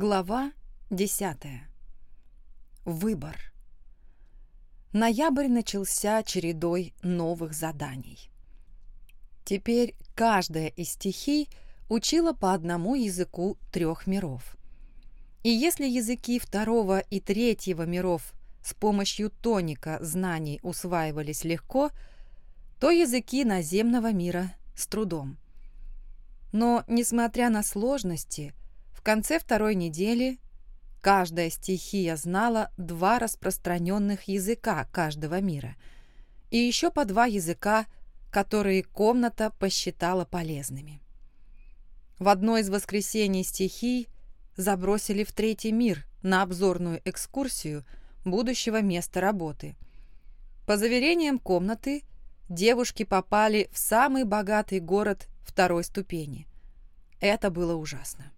Глава 10. Выбор. Ноябрь начался чередой новых заданий. Теперь каждая из стихий учила по одному языку трех миров. И если языки второго и третьего миров с помощью тоника знаний усваивались легко, то языки наземного мира с трудом. Но, несмотря на сложности, конце второй недели каждая стихия знала два распространенных языка каждого мира и еще по два языка, которые комната посчитала полезными. В одно из воскресений стихий забросили в третий мир на обзорную экскурсию будущего места работы. По заверениям комнаты, девушки попали в самый богатый город второй ступени. Это было ужасно.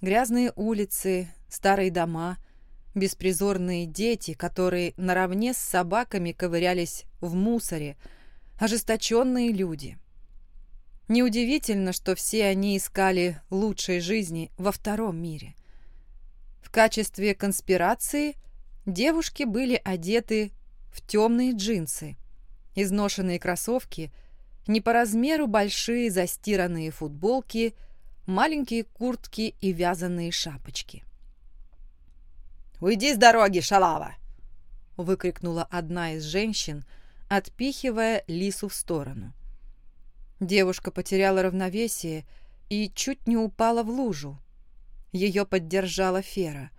Грязные улицы, старые дома, беспризорные дети, которые наравне с собаками ковырялись в мусоре, ожесточенные люди. Неудивительно, что все они искали лучшей жизни во втором мире. В качестве конспирации девушки были одеты в темные джинсы, изношенные кроссовки, не по размеру большие застиранные футболки – маленькие куртки и вязаные шапочки. «Уйди с дороги, шалава!» — выкрикнула одна из женщин, отпихивая лису в сторону. Девушка потеряла равновесие и чуть не упала в лужу. Ее поддержала Фера,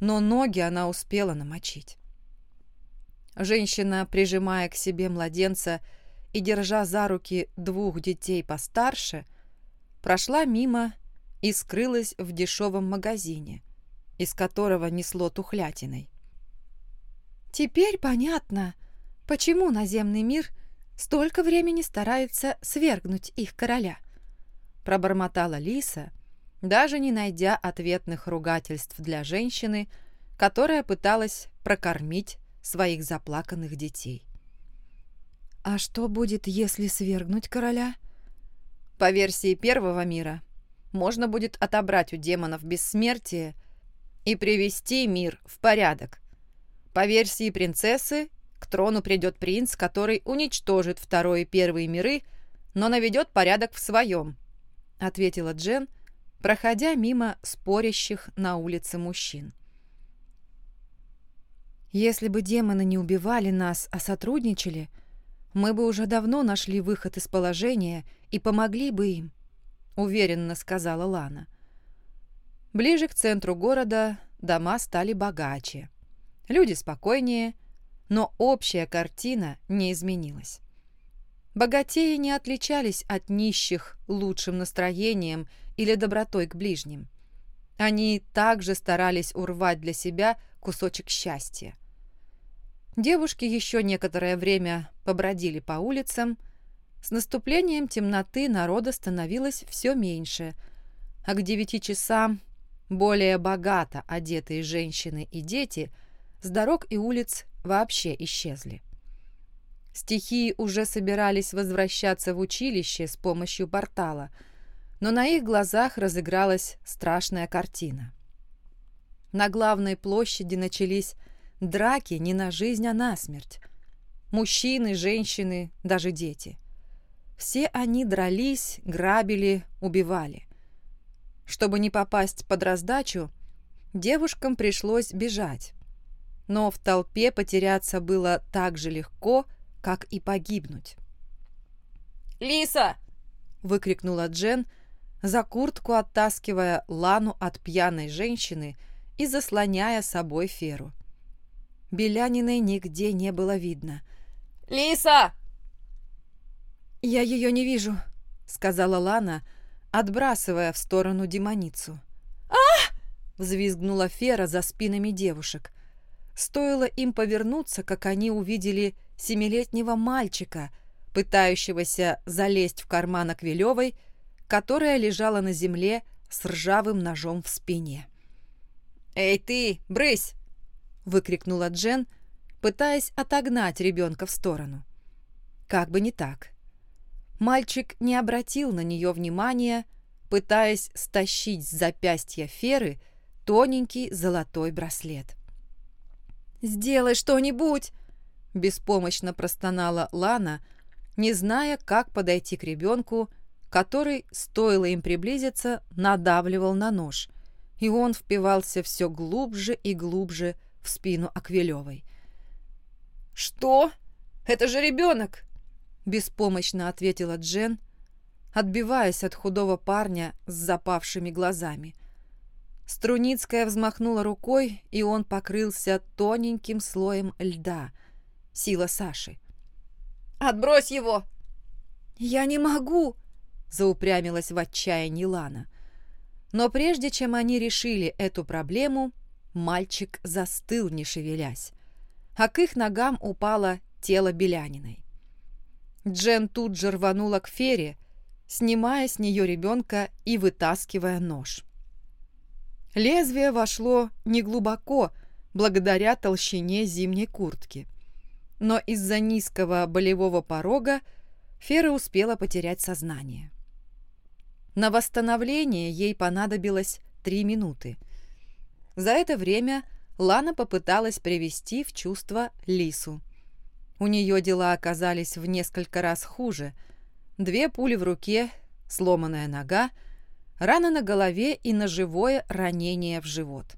но ноги она успела намочить. Женщина, прижимая к себе младенца и держа за руки двух детей постарше, прошла мимо и скрылась в дешевом магазине, из которого несло тухлятиной. Теперь понятно, почему наземный мир столько времени старается свергнуть их короля, пробормотала Лиса, даже не найдя ответных ругательств для женщины, которая пыталась прокормить своих заплаканных детей. «А что будет, если свергнуть короля?» По версии первого мира, можно будет отобрать у демонов бессмертие и привести мир в порядок. По версии принцессы, к трону придет принц, который уничтожит второй и первые миры, но наведет порядок в своем, ответила Джен, проходя мимо спорящих на улице мужчин. Если бы демоны не убивали нас, а сотрудничали – мы бы уже давно нашли выход из положения и помогли бы им», — уверенно сказала Лана. Ближе к центру города дома стали богаче, люди спокойнее, но общая картина не изменилась. Богатеи не отличались от нищих лучшим настроением или добротой к ближним. Они также старались урвать для себя кусочек счастья. Девушки еще некоторое время побродили по улицам. С наступлением темноты народа становилось все меньше, а к девяти часам более богато одетые женщины и дети с дорог и улиц вообще исчезли. Стихии уже собирались возвращаться в училище с помощью портала, но на их глазах разыгралась страшная картина. На главной площади начались Драки не на жизнь, а на смерть. Мужчины, женщины, даже дети. Все они дрались, грабили, убивали. Чтобы не попасть под раздачу, девушкам пришлось бежать. Но в толпе потеряться было так же легко, как и погибнуть. «Лиса!» — выкрикнула Джен, за куртку оттаскивая Лану от пьяной женщины и заслоняя собой Феру. Беляниной нигде не было видно. «Лиса!» «Я ее не вижу», — сказала Лана, отбрасывая в сторону демоницу. а взвизгнула Фера за спинами девушек. Стоило им повернуться, как они увидели семилетнего мальчика, пытающегося залезть в карман Аквилевой, которая лежала на земле с ржавым ножом в спине. «Эй ты, брысь!» — выкрикнула Джен, пытаясь отогнать ребенка в сторону. Как бы не так. Мальчик не обратил на нее внимания, пытаясь стащить с запястья Феры тоненький золотой браслет. «Сделай что-нибудь!» – беспомощно простонала Лана, не зная, как подойти к ребенку, который, стоило им приблизиться, надавливал на нож, и он впивался все глубже и глубже в спину Аквилевой. «Что? Это же ребенок!» – беспомощно ответила Джен, отбиваясь от худого парня с запавшими глазами. Струницкая взмахнула рукой, и он покрылся тоненьким слоем льда. Сила Саши. «Отбрось его!» «Я не могу!» – заупрямилась в отчаянии Лана. Но прежде чем они решили эту проблему, мальчик застыл, не шевелясь, а к их ногам упало тело Беляниной. Джен тут же рванула к Фере, снимая с нее ребенка и вытаскивая нож. Лезвие вошло неглубоко, благодаря толщине зимней куртки. Но из-за низкого болевого порога Фера успела потерять сознание. На восстановление ей понадобилось три минуты. За это время Лана попыталась привести в чувство Лису. У нее дела оказались в несколько раз хуже. Две пули в руке, сломанная нога, рана на голове и ножевое ранение в живот.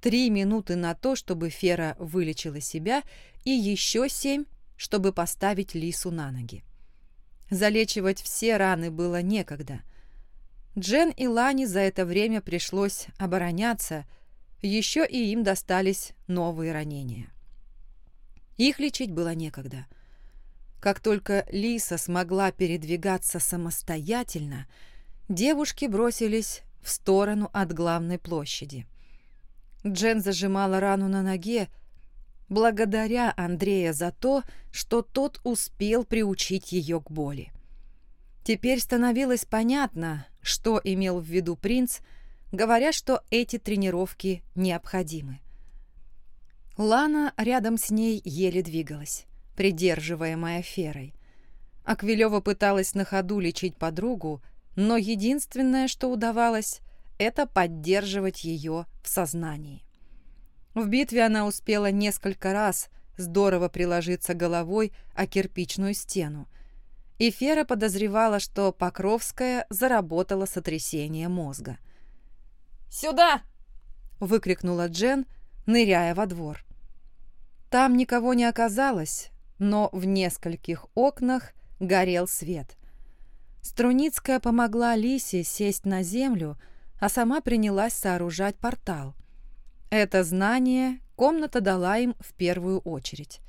Три минуты на то, чтобы Фера вылечила себя, и еще семь, чтобы поставить Лису на ноги. Залечивать все раны было некогда. Джен и Лани за это время пришлось обороняться, еще и им достались новые ранения. Их лечить было некогда. Как только Лиса смогла передвигаться самостоятельно, девушки бросились в сторону от главной площади. Джен зажимала рану на ноге, благодаря Андрея за то, что тот успел приучить ее к боли. Теперь становилось понятно, что имел в виду принц, говоря, что эти тренировки необходимы. Лана рядом с ней еле двигалась, придерживаемая Ферой. Аквилева пыталась на ходу лечить подругу, но единственное, что удавалось, это поддерживать ее в сознании. В битве она успела несколько раз здорово приложиться головой о кирпичную стену, и Фера подозревала, что Покровская заработала сотрясение мозга. «Сюда!» — выкрикнула Джен, ныряя во двор. Там никого не оказалось, но в нескольких окнах горел свет. Струницкая помогла Лисе сесть на землю, а сама принялась сооружать портал — это знание комната дала им в первую очередь.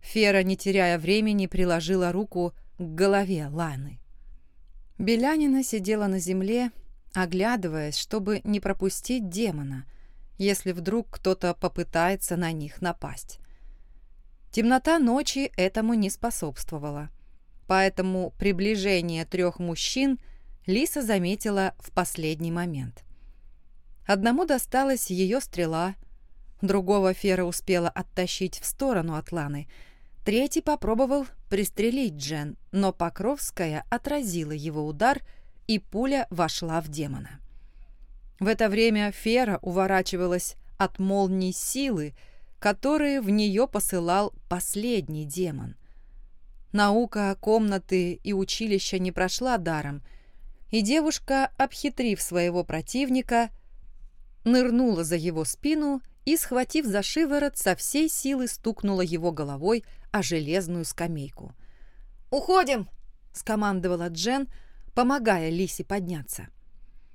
Фера, не теряя времени, приложила руку к голове Ланы. Белянина сидела на земле, оглядываясь, чтобы не пропустить демона, если вдруг кто-то попытается на них напасть. Темнота ночи этому не способствовала, поэтому приближение трех мужчин Лиса заметила в последний момент. Одному досталась ее стрела, другого Фера успела оттащить в сторону от Ланы, третий попробовал пристрелить Джен, но Покровская отразила его удар, и пуля вошла в демона. В это время Фера уворачивалась от молний силы, которые в нее посылал последний демон. Наука комнаты и училища не прошла даром, и девушка, обхитрив своего противника, нырнула за его спину и, схватив за шиворот, со всей силы стукнула его головой о железную скамейку. «Уходим!» — скомандовала Джен, помогая Лисе подняться.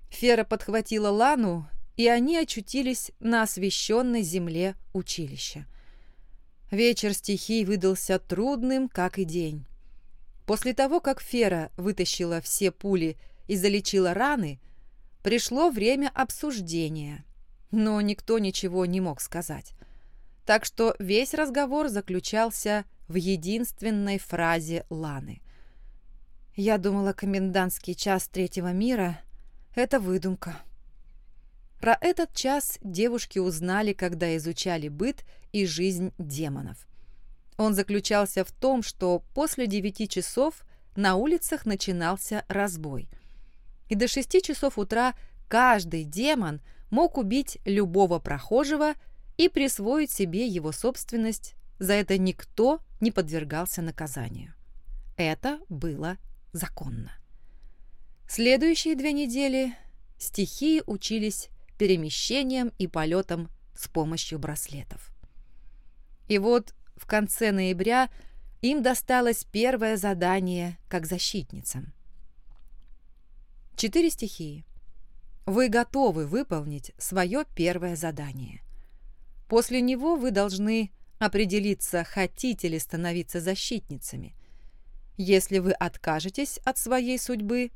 Фера подхватила Лану, и они очутились на освещенной земле училища. Вечер стихий выдался трудным, как и день. После того, как Фера вытащила все пули и залечила раны, пришло время обсуждения, но никто ничего не мог сказать. Так что весь разговор заключался в единственной фразе Ланы. «Я думала, комендантский час третьего мира — это выдумка». Про этот час девушки узнали, когда изучали быт и жизнь демонов. Он заключался в том, что после девяти часов на улицах начинался разбой – и до 6 часов утра каждый демон мог убить любого прохожего и присвоить себе его собственность, за это никто не подвергался наказанию. Это было законно. Следующие две недели стихии учились перемещением и полетом с помощью браслетов. И вот в конце ноября им досталось первое задание как защитницам. Четыре стихии. Вы готовы выполнить свое первое задание. После него вы должны определиться, хотите ли становиться защитницами. Если вы откажетесь от своей судьбы,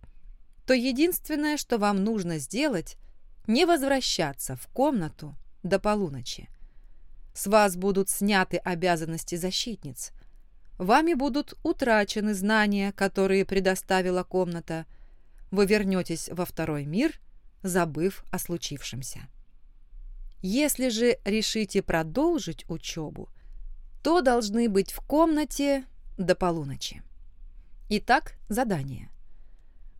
то единственное, что вам нужно сделать, не возвращаться в комнату до полуночи. С вас будут сняты обязанности защитниц. Вами будут утрачены знания, которые предоставила комната. Вы вернетесь во второй мир, забыв о случившемся. Если же решите продолжить учебу, то должны быть в комнате до полуночи. Итак, задание.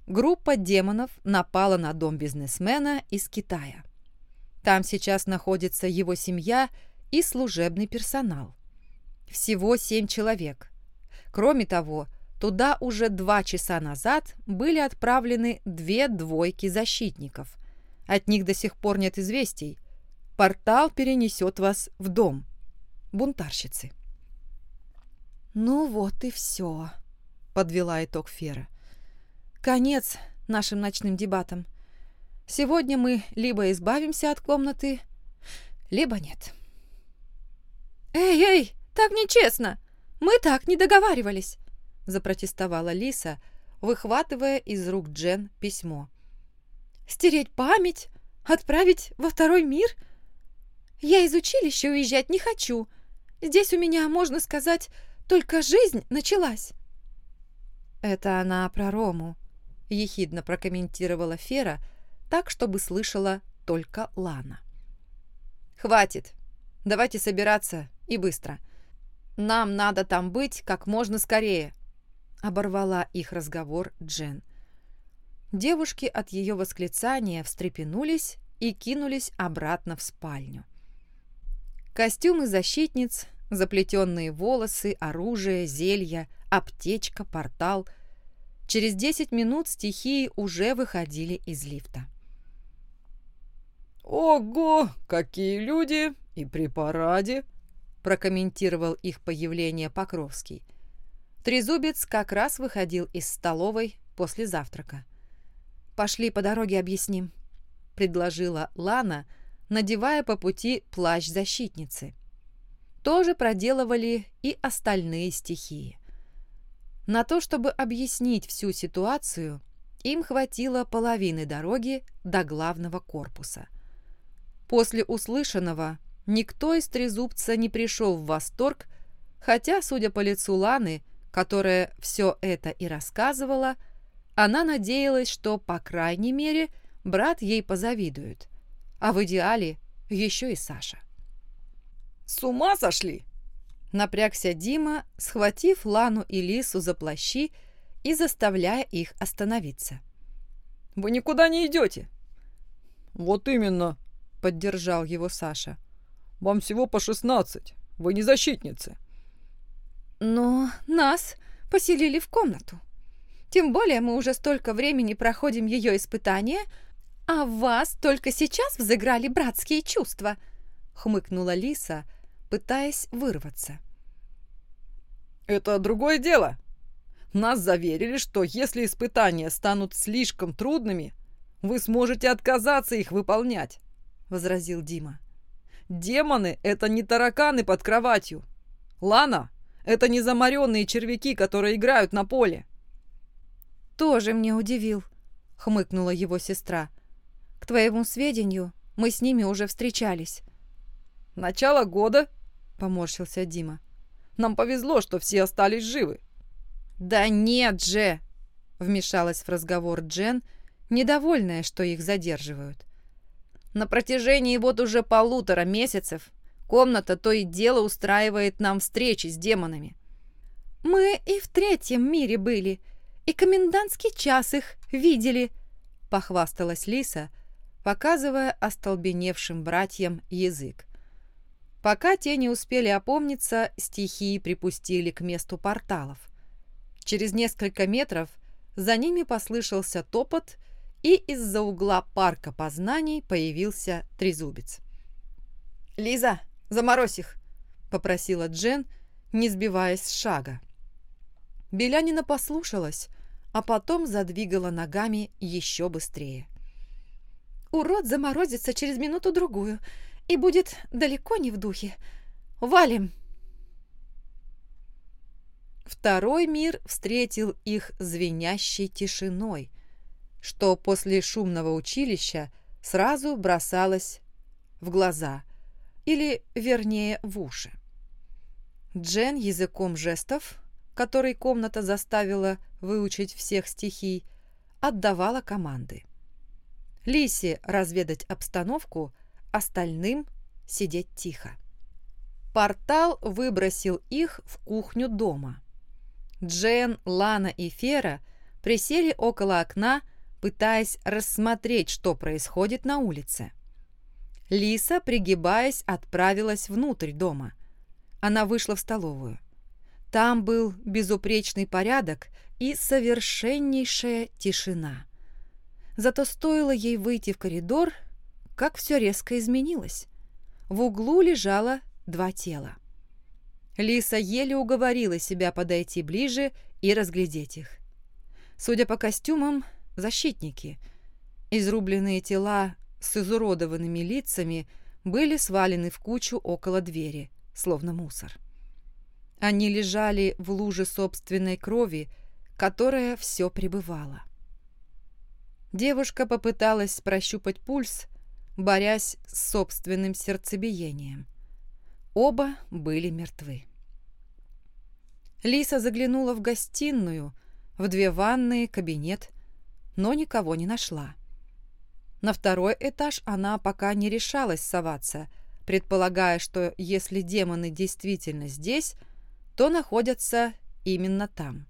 Группа демонов напала на дом бизнесмена из Китая. Там сейчас находится его семья и служебный персонал. Всего семь человек. Кроме того, туда уже два часа назад были отправлены две двойки защитников. От них до сих пор нет известий. Портал перенесет вас в дом. Бунтарщицы. «Ну вот и все», — подвела итог Фера. «Конец нашим ночным дебатам. Сегодня мы либо избавимся от комнаты, либо нет». «Эй, эй, так нечестно! Мы так не договаривались!» запротестовала Лиса, выхватывая из рук Джен письмо. «Стереть память? Отправить во второй мир? Я из училища уезжать не хочу. Здесь у меня, можно сказать, только жизнь началась». «Это она про Рому», — ехидно прокомментировала Фера, так, чтобы слышала только Лана. «Хватит. Давайте собираться и быстро. Нам надо там быть как можно скорее», — оборвала их разговор Джен. Девушки от ее восклицания встрепенулись и кинулись обратно в спальню. Костюмы защитниц, заплетенные волосы, оружие, зелья, аптечка, портал. Через десять минут стихии уже выходили из лифта. «Ого, какие люди! И при параде!» прокомментировал их появление Покровский. Трезубец как раз выходил из столовой после завтрака. «Пошли по дороге объясним», — предложила Лана, надевая по пути плащ защитницы. Тоже проделывали и остальные стихии. На то, чтобы объяснить всю ситуацию, им хватило половины дороги до главного корпуса. После услышанного Никто из трезубца не пришел в восторг, хотя, судя по лицу Ланы, которая все это и рассказывала, она надеялась, что, по крайней мере, брат ей позавидует, а в идеале еще и Саша. «С ума сошли!» Напрягся Дима, схватив Лану и Лису за плащи и заставляя их остановиться. «Вы никуда не идете!» «Вот именно!» — поддержал его Саша. Вам всего по шестнадцать. Вы не защитницы. Но нас поселили в комнату. Тем более мы уже столько времени проходим ее испытания, а в вас только сейчас взыграли братские чувства, хмыкнула Лиса, пытаясь вырваться. Это другое дело. Нас заверили, что если испытания станут слишком трудными, вы сможете отказаться их выполнять, возразил Дима. Демоны — это не тараканы под кроватью. Лана — это не заморенные червяки, которые играют на поле. «Тоже мне удивил», — хмыкнула его сестра. «К твоему сведению, мы с ними уже встречались». «Начало года», — поморщился Дима. «Нам повезло, что все остались живы». «Да нет же!» — вмешалась в разговор Джен, недовольная, что их задерживают. На протяжении вот уже полутора месяцев комната то и дело устраивает нам встречи с демонами. Мы и в третьем мире были, и комендантский час их видели, похвасталась Лиса, показывая остолбеневшим братьям язык. Пока те не успели опомниться, стихии припустили к месту порталов. Через несколько метров за ними послышался топот, и из-за угла парка познаний появился трезубец. «Лиза, заморозь их!» — попросила Джен, не сбиваясь с шага. Белянина послушалась, а потом задвигала ногами еще быстрее. «Урод заморозится через минуту-другую и будет далеко не в духе. Валим!» Второй мир встретил их звенящей тишиной, что после шумного училища сразу бросалось в глаза, или, вернее, в уши. Джен языком жестов, который комната заставила выучить всех стихий, отдавала команды. Лисе разведать обстановку, остальным сидеть тихо. Портал выбросил их в кухню дома. Джен, Лана и Фера присели около окна, пытаясь рассмотреть, что происходит на улице. Лиса, пригибаясь, отправилась внутрь дома. Она вышла в столовую. Там был безупречный порядок и совершеннейшая тишина. Зато стоило ей выйти в коридор, как все резко изменилось. В углу лежало два тела. Лиса еле уговорила себя подойти ближе и разглядеть их. Судя по костюмам, защитники. Изрубленные тела с изуродованными лицами были свалены в кучу около двери, словно мусор. Они лежали в луже собственной крови, которая все пребывала. Девушка попыталась прощупать пульс, борясь с собственным сердцебиением. Оба были мертвы. Лиса заглянула в гостиную, в две ванные, кабинет, но никого не нашла. На второй этаж она пока не решалась соваться, предполагая, что если демоны действительно здесь, то находятся именно там.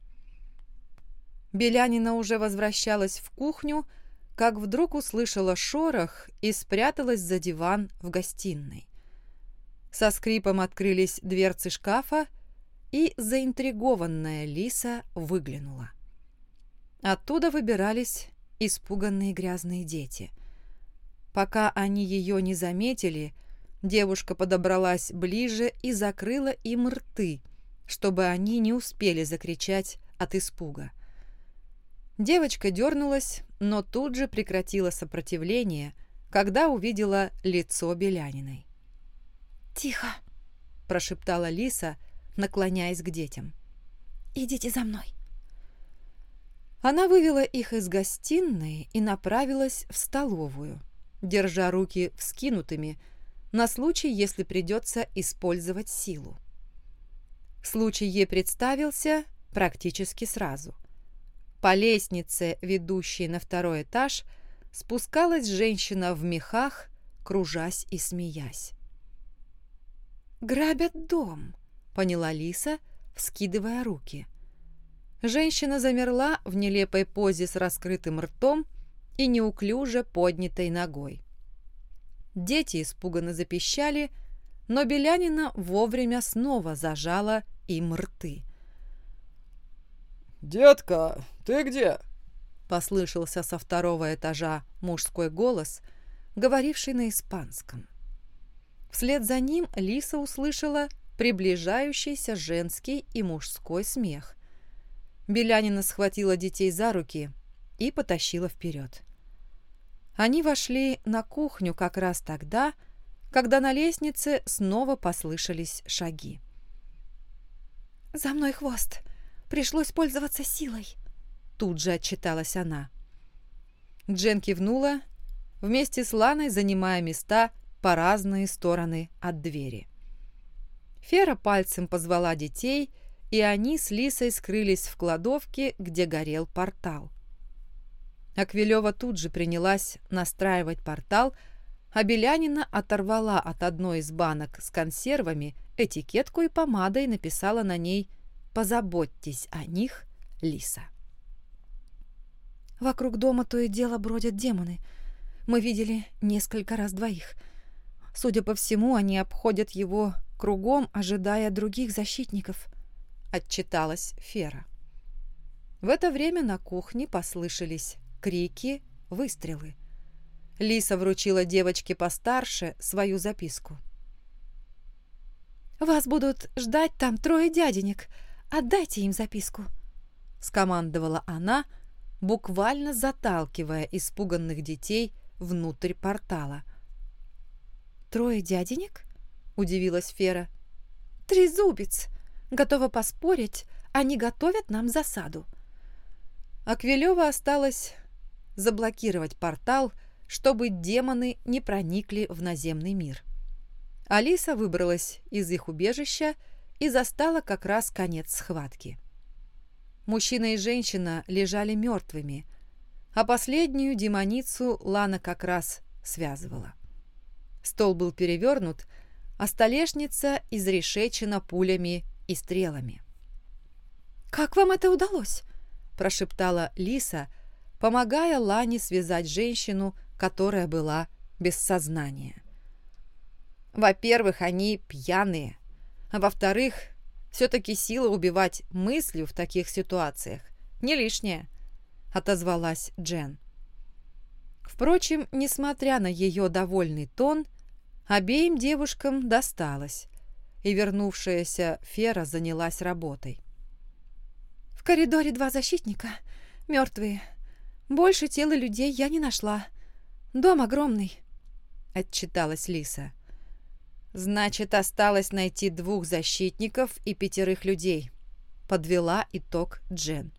Белянина уже возвращалась в кухню, как вдруг услышала шорох и спряталась за диван в гостиной. Со скрипом открылись дверцы шкафа, и заинтригованная Лиса выглянула. Оттуда выбирались испуганные грязные дети – Пока они ее не заметили, девушка подобралась ближе и закрыла им рты, чтобы они не успели закричать от испуга. Девочка дернулась, но тут же прекратила сопротивление, когда увидела лицо Беляниной. «Тихо!» – прошептала Лиса, наклоняясь к детям. «Идите за мной!» Она вывела их из гостиной и направилась в столовую – держа руки вскинутыми, на случай, если придется использовать силу. Случай ей представился практически сразу. По лестнице, ведущей на второй этаж, спускалась женщина в мехах, кружась и смеясь. «Грабят дом», — поняла Лиса, вскидывая руки. Женщина замерла в нелепой позе с раскрытым ртом и неуклюже поднятой ногой. Дети испуганно запищали, но Белянина вовремя снова зажала им рты. «Детка, ты где?» — послышался со второго этажа мужской голос, говоривший на испанском. Вслед за ним Лиса услышала приближающийся женский и мужской смех. Белянина схватила детей за руки и потащила вперед. Они вошли на кухню как раз тогда, когда на лестнице снова послышались шаги. «За мной хвост! Пришлось пользоваться силой!» Тут же отчиталась она. Джен кивнула, вместе с Ланой занимая места по разные стороны от двери. Фера пальцем позвала детей, и они с Лисой скрылись в кладовке, где горел портал. Аквилева тут же принялась настраивать портал, а Белянина оторвала от одной из банок с консервами этикетку и помадой написала на ней «Позаботьтесь о них, Лиса». Вокруг дома то и дело бродят демоны. Мы видели несколько раз двоих. Судя по всему, они обходят его кругом, ожидая других защитников», — отчиталась Фера. В это время на кухне послышались крики, выстрелы. Лиса вручила девочке постарше свою записку. «Вас будут ждать там трое дяденек. Отдайте им записку», — скомандовала она, буквально заталкивая испуганных детей внутрь портала. «Трое дяденек?» — удивилась Фера. «Трезубец! Готова поспорить, они готовят нам засаду». Аквилева осталось заблокировать портал, чтобы демоны не проникли в наземный мир. Алиса выбралась из их убежища и застала как раз конец схватки. Мужчина и женщина лежали мертвыми, а последнюю демоницу Лана как раз связывала. Стол был перевернут, а столешница изрешечена пулями и стрелами. «Как вам это удалось?» – прошептала Лиса, помогая Лане связать женщину, которая была без сознания. Во-первых, они пьяные, а во-вторых, все-таки сила убивать мыслью в таких ситуациях не лишняя, отозвалась Джен. Впрочем, несмотря на ее довольный тон, обеим девушкам досталось, и вернувшаяся Фера занялась работой. «В коридоре два защитника, мертвые. Больше тела людей я не нашла. Дом огромный», — отчиталась Лиса. «Значит, осталось найти двух защитников и пятерых людей», — подвела итог Джен.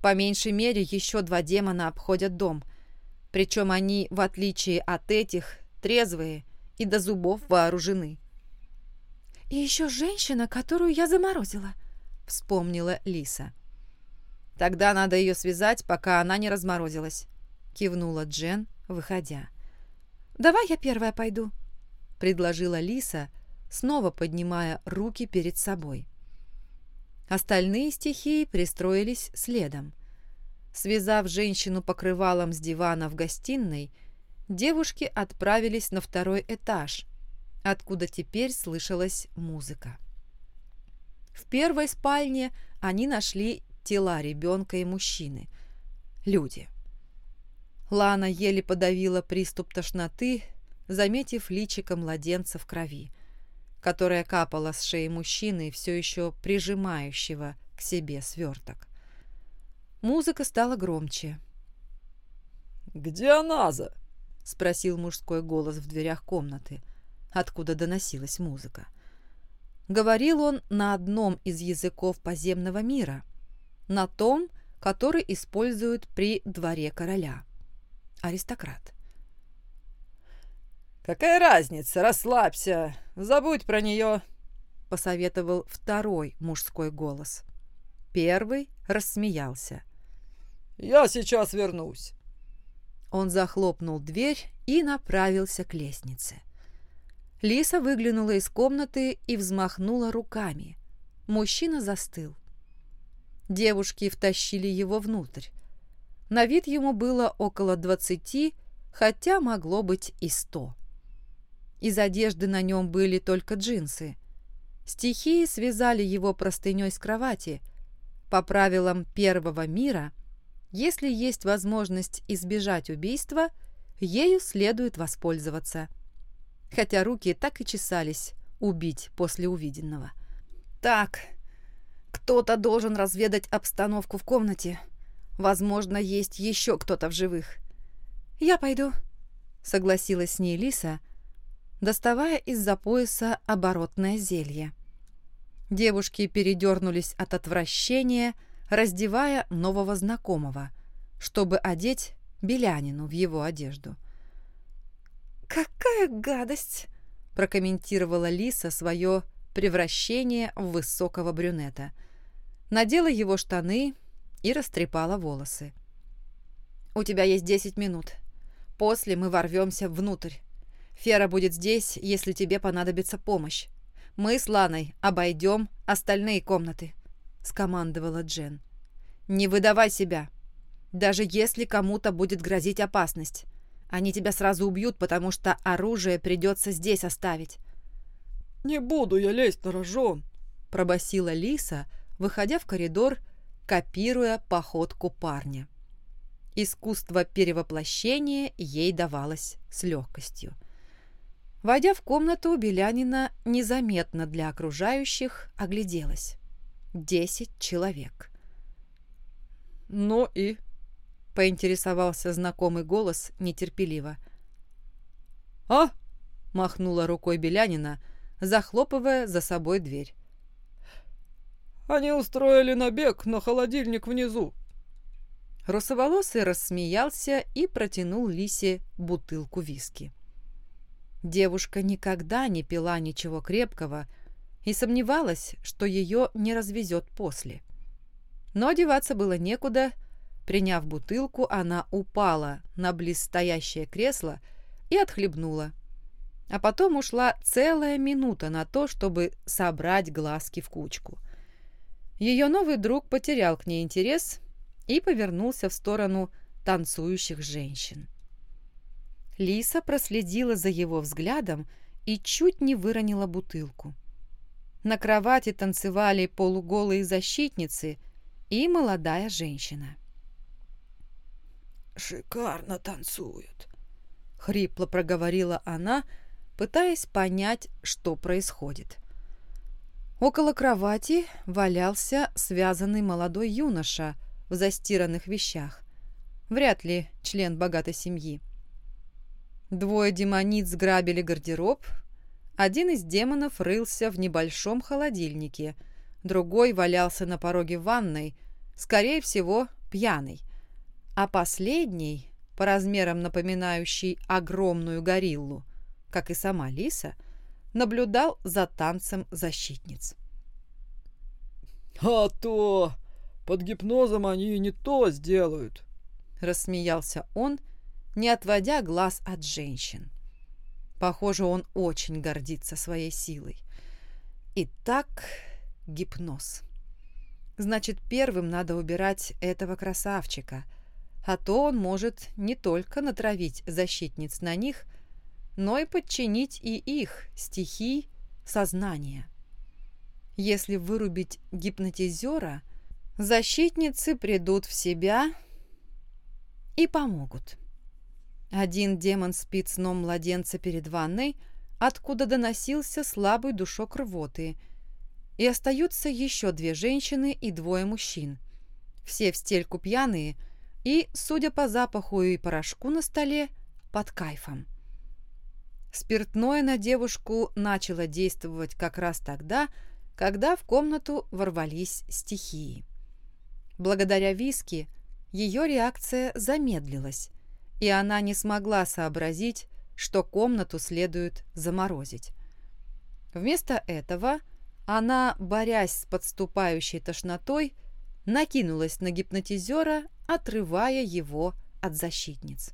«По меньшей мере, еще два демона обходят дом. Причем они, в отличие от этих, трезвые и до зубов вооружены». «И еще женщина, которую я заморозила», — вспомнила Лиса. «Тогда надо ее связать, пока она не разморозилась», — кивнула Джен, выходя. «Давай я первая пойду», — предложила Лиса, снова поднимая руки перед собой. Остальные стихии пристроились следом. Связав женщину покрывалом с дивана в гостиной, девушки отправились на второй этаж, откуда теперь слышалась музыка. В первой спальне они нашли тела ребенка и мужчины. Люди. Лана еле подавила приступ тошноты, заметив личико младенца в крови, которая капала с шеи мужчины, все еще прижимающего к себе сверток. Музыка стала громче. «Где Аназа?» — спросил мужской голос в дверях комнаты, откуда доносилась музыка. Говорил он на одном из языков поземного мира, на том, который используют при дворе короля. Аристократ. «Какая разница? Расслабься. Забудь про нее», — посоветовал второй мужской голос. Первый рассмеялся. «Я сейчас вернусь». Он захлопнул дверь и направился к лестнице. Лиса выглянула из комнаты и взмахнула руками. Мужчина застыл. Девушки втащили его внутрь. На вид ему было около двадцати, хотя могло быть и сто. Из одежды на нем были только джинсы. Стихии связали его простыней с кровати. По правилам первого мира, если есть возможность избежать убийства, ею следует воспользоваться – хотя руки так и чесались убить после увиденного. «Так, кто-то должен разведать обстановку в комнате. Возможно, есть еще кто-то в живых». «Я пойду», — согласилась с ней Лиса, доставая из-за пояса оборотное зелье. Девушки передернулись от отвращения, раздевая нового знакомого, чтобы одеть белянину в его одежду. «Какая гадость!» – прокомментировала Лиса свое превращение в высокого брюнета. Надела его штаны и растрепала волосы. «У тебя есть десять минут. После мы ворвемся внутрь. Фера будет здесь, если тебе понадобится помощь. Мы с Ланой обойдем остальные комнаты», — скомандовала Джен. «Не выдавай себя. Даже если кому-то будет грозить опасность. Они тебя сразу убьют, потому что оружие придется здесь оставить. «Не буду я лезть на рожон», — пробасила Лиса, выходя в коридор, копируя походку парня. Искусство перевоплощения ей давалось с легкостью. Войдя в комнату, Белянина незаметно для окружающих огляделась. Десять человек. «Ну и?» — поинтересовался знакомый голос нетерпеливо. «А?» — махнула рукой Белянина, захлопывая за собой дверь. «Они устроили набег на холодильник внизу». Русоволосый рассмеялся и протянул Лисе бутылку виски. Девушка никогда не пила ничего крепкого и сомневалась, что ее не развезет после. Но одеваться было некуда. Приняв бутылку, она упала на близстоящее кресло и отхлебнула. А потом ушла целая минута на то, чтобы собрать глазки в кучку. Ее новый друг потерял к ней интерес и повернулся в сторону танцующих женщин. Лиса проследила за его взглядом и чуть не выронила бутылку. На кровати танцевали полуголые защитницы и молодая женщина. «Шикарно танцуют», — хрипло проговорила она, пытаясь понять, что происходит. Около кровати валялся связанный молодой юноша в застиранных вещах. Вряд ли член богатой семьи. Двое демониц грабили гардероб. Один из демонов рылся в небольшом холодильнике, другой валялся на пороге ванной, скорее всего, пьяный. А последний, по размерам напоминающий огромную гориллу, как и сама Лиса, наблюдал за танцем защитниц. «А то! Под гипнозом они не то сделают!» Рассмеялся он, — не отводя глаз от женщин. Похоже, он очень гордится своей силой. Итак, гипноз. Значит, первым надо убирать этого красавчика, а то он может не только натравить защитниц на них, но и подчинить и их стихии сознания. Если вырубить гипнотизера, защитницы придут в себя и помогут. Один демон спит сном младенца перед ванной, откуда доносился слабый душок рвоты. И остаются еще две женщины и двое мужчин. Все в стельку пьяные и, судя по запаху и порошку на столе, под кайфом. Спиртное на девушку начало действовать как раз тогда, когда в комнату ворвались стихии. Благодаря виски ее реакция замедлилась, и она не смогла сообразить, что комнату следует заморозить. Вместо этого она, борясь с подступающей тошнотой, накинулась на гипнотизера, отрывая его от защитниц.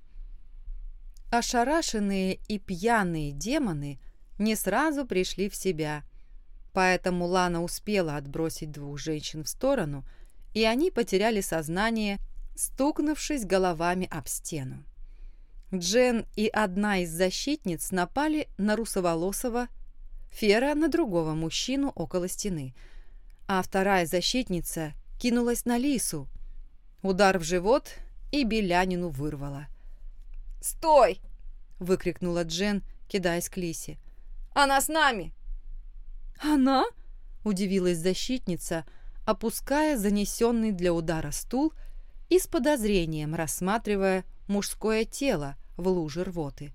Ошарашенные и пьяные демоны не сразу пришли в себя, поэтому Лана успела отбросить двух женщин в сторону, и они потеряли сознание, стукнувшись головами об стену. Джен и одна из защитниц напали на русоволосого, Фера на другого мужчину около стены, а вторая защитница кинулась на Лису. Удар в живот и Белянину вырвала. «Стой!» — выкрикнула Джен, кидаясь к Лисе. «Она с нами!» «Она?» — удивилась защитница, опуская занесенный для удара стул и с подозрением рассматривая мужское тело в луже рвоты.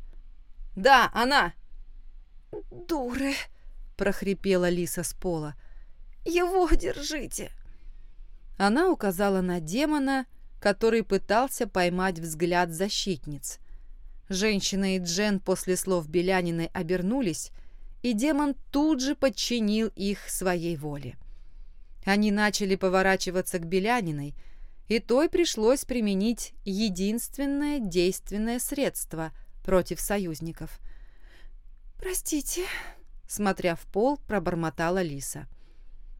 «Да, она!» «Дуры!» — прохрипела Лиса с пола. «Его держите!» Она указала на демона, который пытался поймать взгляд защитниц. Женщина и Джен после слов Беляниной обернулись, и демон тут же подчинил их своей воле. Они начали поворачиваться к Беляниной, и той пришлось применить единственное действенное средство против союзников. «Простите», — смотря в пол, пробормотала Лиса.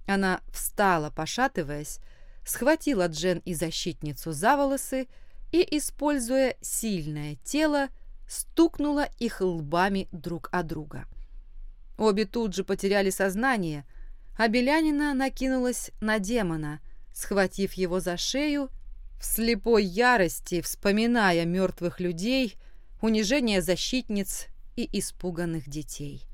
Она встала, пошатываясь, схватила Джен и защитницу за волосы и, используя сильное тело, стукнула их лбами друг о друга. Обе тут же потеряли сознание, а Белянина накинулась на демона, схватив его за шею, в слепой ярости вспоминая мертвых людей, унижение защитниц и испуганных детей.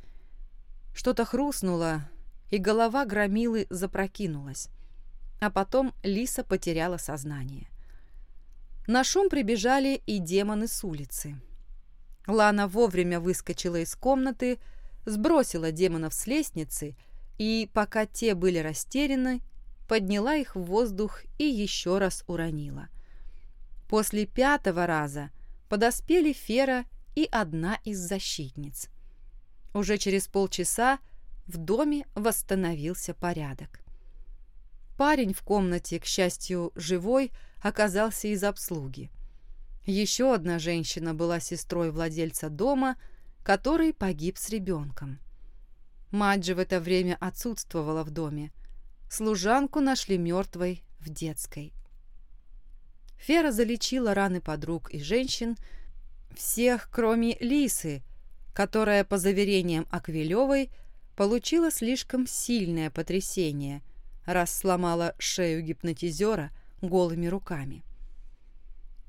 Что-то хрустнуло, и голова громилы запрокинулась, а потом Лиса потеряла сознание. На шум прибежали и демоны с улицы. Лана вовремя выскочила из комнаты, сбросила демонов с лестницы и, пока те были растеряны, подняла их в воздух и еще раз уронила. После пятого раза подоспели Фера и одна из защитниц. Уже через полчаса в доме восстановился порядок. Парень в комнате, к счастью, живой, оказался из обслуги. Еще одна женщина была сестрой владельца дома, который погиб с ребенком. Мать же в это время отсутствовала в доме. Служанку нашли мертвой в детской. Фера залечила раны подруг и женщин, всех, кроме Лисы, которая, по заверениям Аквилевой, получила слишком сильное потрясение, раз сломала шею гипнотизера голыми руками.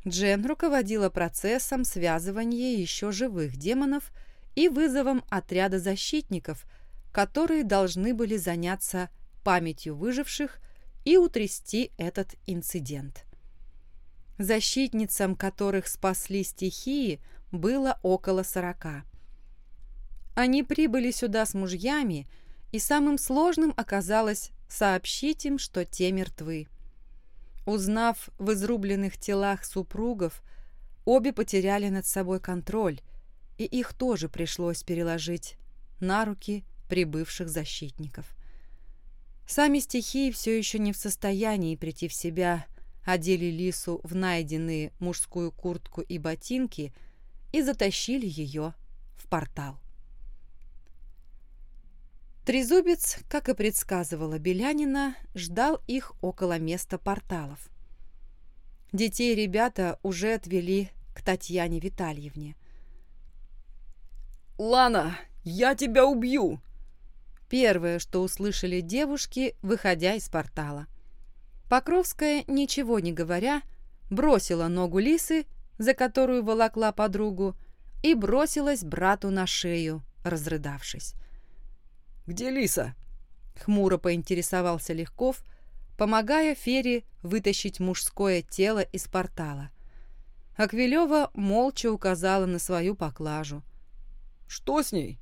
Джен руководила процессом связывания еще живых демонов и вызовом отряда защитников, которые должны были заняться памятью выживших и утрясти этот инцидент. Защитницам, которых спасли стихии, было около сорока. Они прибыли сюда с мужьями, и самым сложным оказалось сообщить им, что те мертвы. Узнав в изрубленных телах супругов, обе потеряли над собой контроль, и их тоже пришлось переложить на руки прибывших защитников. Сами стихии все еще не в состоянии прийти в себя, одели Лису в найденные мужскую куртку и ботинки и затащили ее в портал. Трезубец, как и предсказывала Белянина, ждал их около места порталов. Детей ребята уже отвели к Татьяне Витальевне. «Лана, я тебя убью!» Первое, что услышали девушки, выходя из портала. Покровская, ничего не говоря, бросила ногу Лисы, за которую волокла подругу, и бросилась брату на шею, разрыдавшись. «Где Лиса?» — хмуро поинтересовался Легков, помогая Фере вытащить мужское тело из портала. Аквилева молча указала на свою поклажу. «Что с ней?»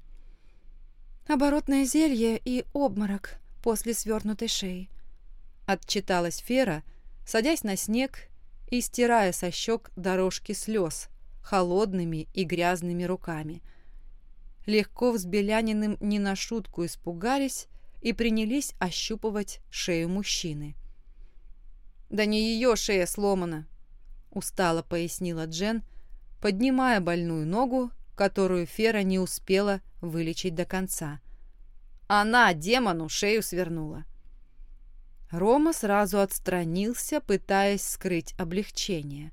«Оборотное зелье и обморок после свернутой шеи», — отчиталась Фера, садясь на снег и стирая со щек дорожки слез холодными и грязными руками — Легко с Беляниным не на шутку испугались и принялись ощупывать шею мужчины. «Да не ее шея сломана», — устало пояснила Джен, поднимая больную ногу, которую Фера не успела вылечить до конца. Она демону шею свернула. Рома сразу отстранился, пытаясь скрыть облегчение,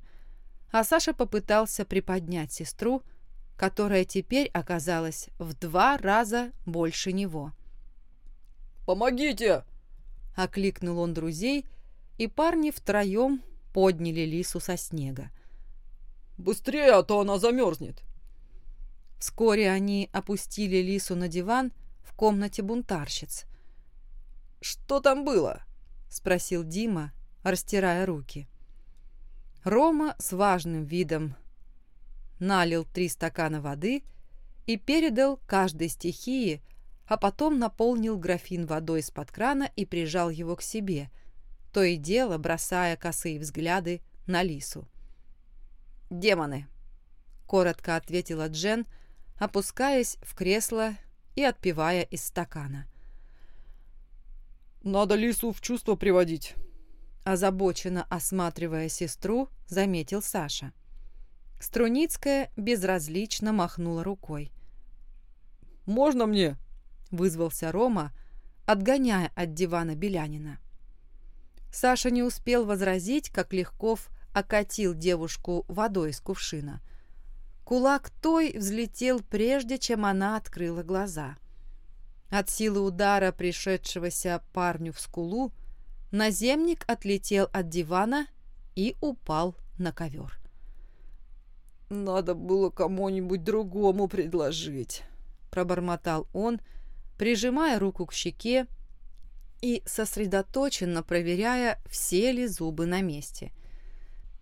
а Саша попытался приподнять сестру, — которая теперь оказалась в два раза больше него. «Помогите!» — окликнул он друзей, и парни втроем подняли лису со снега. «Быстрее, а то она замерзнет!» Вскоре они опустили лису на диван в комнате бунтарщиц. «Что там было?» — спросил Дима, растирая руки. Рома с важным видом налил три стакана воды и передал каждой стихии, а потом наполнил графин водой из-под крана и прижал его к себе, то и дело бросая косые взгляды на Лису. «Демоны!» — коротко ответила Джен, опускаясь в кресло и отпивая из стакана. «Надо Лису в чувство приводить», — озабоченно осматривая сестру, заметил Саша. — Струницкая безразлично махнула рукой. «Можно мне?» – вызвался Рома, отгоняя от дивана Белянина. Саша не успел возразить, как Легков окатил девушку водой из кувшина. Кулак той взлетел прежде, чем она открыла глаза. От силы удара, пришедшегося парню в скулу, наземник отлетел от дивана и упал на ковер. «Надо было кому-нибудь другому предложить», — пробормотал он, прижимая руку к щеке и сосредоточенно проверяя, все ли зубы на месте.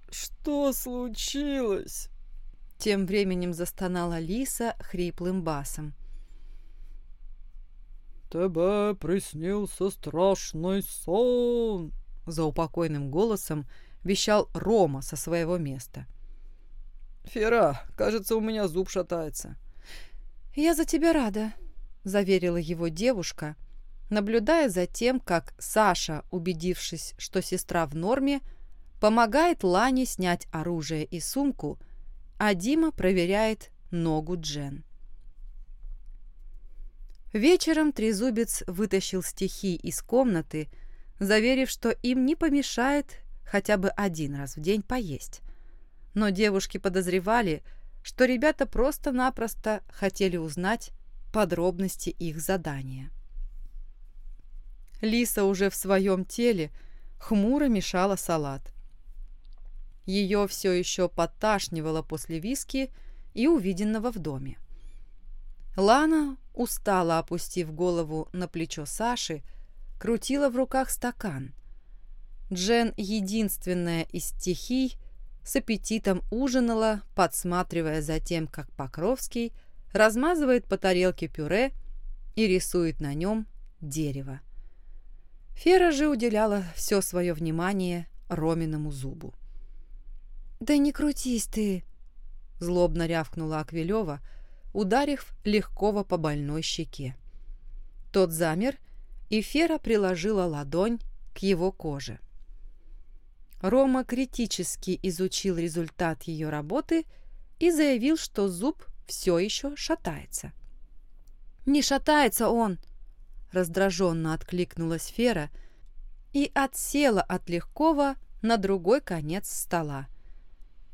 «Что случилось?» Тем временем застонала Лиса хриплым басом. «Тебе приснился страшный сон!» За упокойным голосом вещал Рома со своего места. «Фера, кажется, у меня зуб шатается». «Я за тебя рада», — заверила его девушка, наблюдая за тем, как Саша, убедившись, что сестра в норме, помогает Лане снять оружие и сумку, а Дима проверяет ногу Джен. Вечером Трезубец вытащил стихи из комнаты, заверив, что им не помешает хотя бы один раз в день поесть. Но девушки подозревали, что ребята просто-напросто хотели узнать подробности их задания. Лиса уже в своем теле хмуро мешала салат. Ее все еще подташнивало после виски и увиденного в доме. Лана, устало опустив голову на плечо Саши, крутила в руках стакан. Джен, единственная из стихий, с аппетитом ужинала, подсматривая за тем, как Покровский размазывает по тарелке пюре и рисует на нем дерево. Фера же уделяла все свое внимание Роминому зубу. «Да не крутись ты!» — злобно рявкнула Аквилева, ударив Легкова по больной щеке. Тот замер, и Фера приложила ладонь к его коже. Рома критически изучил результат ее работы и заявил, что зуб все еще шатается. «Не шатается он!» — раздраженно откликнулась Фера и отсела от Легкова на другой конец стола.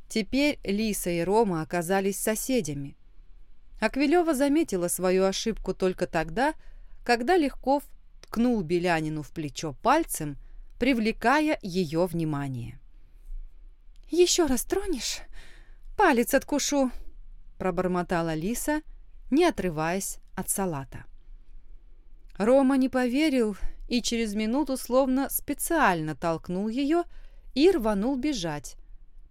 Теперь Лиса и Рома оказались соседями. Аквилева заметила свою ошибку только тогда, когда Легков ткнул Белянину в плечо пальцем, привлекая ее внимание. «Еще раз тронешь? Палец откушу!» – пробормотала Лиса, не отрываясь от салата. Рома не поверил и через минуту словно специально толкнул ее и рванул бежать,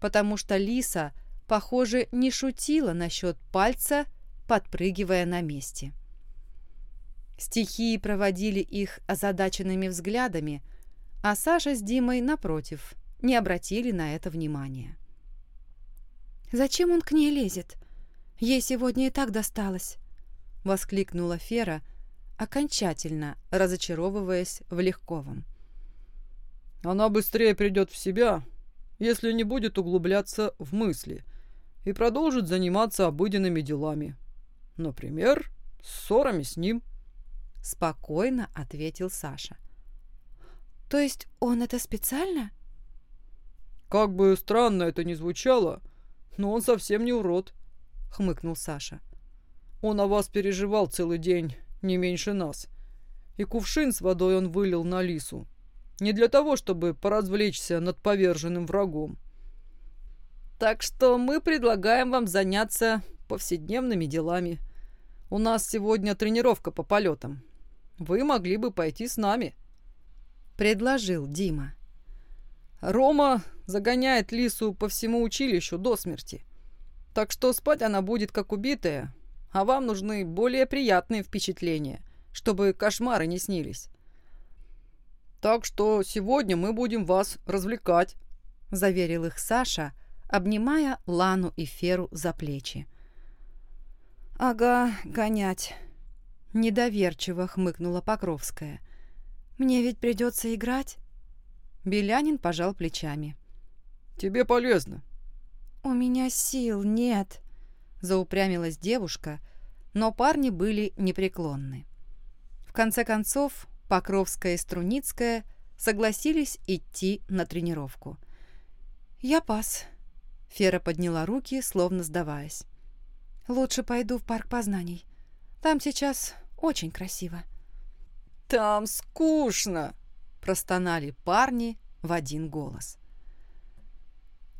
потому что Лиса, похоже, не шутила насчет пальца – подпрыгивая на месте. Стихии проводили их озадаченными взглядами, а Саша с Димой, напротив, не обратили на это внимания. «Зачем он к ней лезет? Ей сегодня и так досталось!» — воскликнула Фера, окончательно разочаровываясь в Легковом. «Она быстрее придет в себя, если не будет углубляться в мысли и продолжит заниматься обыденными делами», Например, ссорами с ним. Спокойно ответил Саша. То есть он это специально? Как бы странно это ни звучало, но он совсем не урод, хмыкнул Саша. Он о вас переживал целый день, не меньше нас. И кувшин с водой он вылил на лису. Не для того, чтобы поразвлечься над поверженным врагом. Так что мы предлагаем вам заняться повседневными делами. У нас сегодня тренировка по полетам. Вы могли бы пойти с нами», — предложил Дима. «Рома загоняет Лису по всему училищу до смерти. Так что спать она будет как убитая, а вам нужны более приятные впечатления, чтобы кошмары не снились. Так что сегодня мы будем вас развлекать», — заверил их Саша, обнимая Лану и Феру за плечи. «Ага, гонять», — недоверчиво хмыкнула Покровская. «Мне ведь придется играть?» Белянин пожал плечами. «Тебе полезно». «У меня сил нет», — заупрямилась девушка, но парни были непреклонны. В конце концов, Покровская и Струницкая согласились идти на тренировку. «Я пас», — Фера подняла руки, словно сдаваясь. «Лучше пойду в парк познаний. Там сейчас очень красиво». «Там скучно!» – простонали парни в один голос.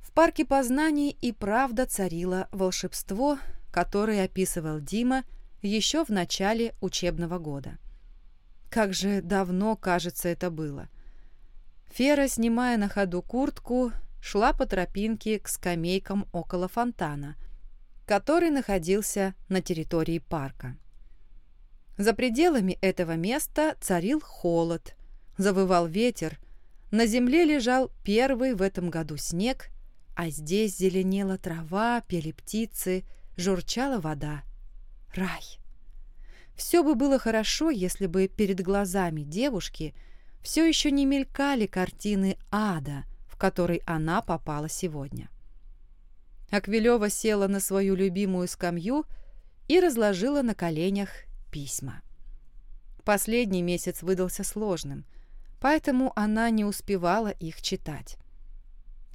В парке познаний и правда царило волшебство, которое описывал Дима еще в начале учебного года. Как же давно, кажется, это было. Фера, снимая на ходу куртку, шла по тропинке к скамейкам около фонтана, который находился на территории парка. За пределами этого места царил холод, завывал ветер, на земле лежал первый в этом году снег, а здесь зеленела трава, пели птицы, журчала вода. Рай! Все бы было хорошо, если бы перед глазами девушки все еще не мелькали картины ада, в который она попала сегодня. Аквилева села на свою любимую скамью и разложила на коленях письма. Последний месяц выдался сложным, поэтому она не успевала их читать.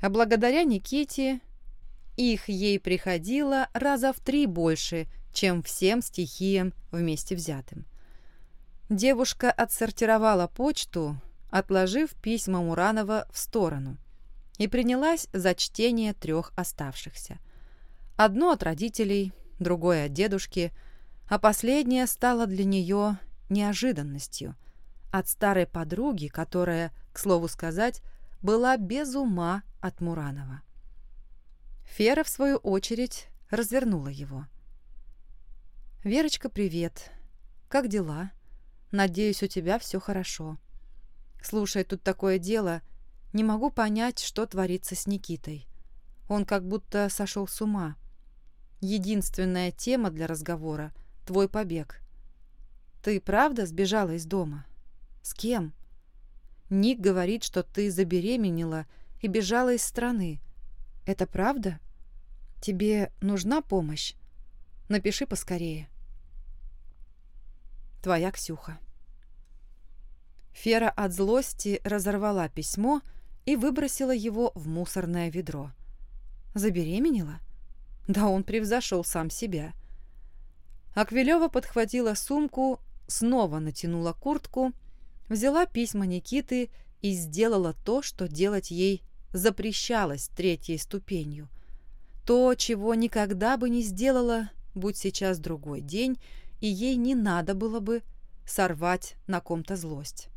А благодаря Никите их ей приходило раза в три больше, чем всем стихиям вместе взятым. Девушка отсортировала почту, отложив письма Муранова в сторону, и принялась за чтение трех оставшихся. Одно от родителей, другое от дедушки – а последнее стало для нее неожиданностью от старой подруги, которая, к слову сказать, была без ума от Муранова. Фера, в свою очередь, развернула его. «Верочка, привет. Как дела? Надеюсь, у тебя все хорошо. Слушай, тут такое дело. Не могу понять, что творится с Никитой. Он как будто сошел с ума. Единственная тема для разговора твой побег. Ты правда сбежала из дома? С кем? Ник говорит, что ты забеременела и бежала из страны. Это правда? Тебе нужна помощь? Напиши поскорее. Твоя Ксюха. Фера от злости разорвала письмо и выбросила его в мусорное ведро. Забеременела? Да он превзошел сам себя. Аквилева подхватила сумку, снова натянула куртку, взяла письма Никиты и сделала то, что делать ей запрещалось третьей ступенью. То, чего никогда бы не сделала, будь сейчас другой день, и ей не надо было бы сорвать на ком-то злость.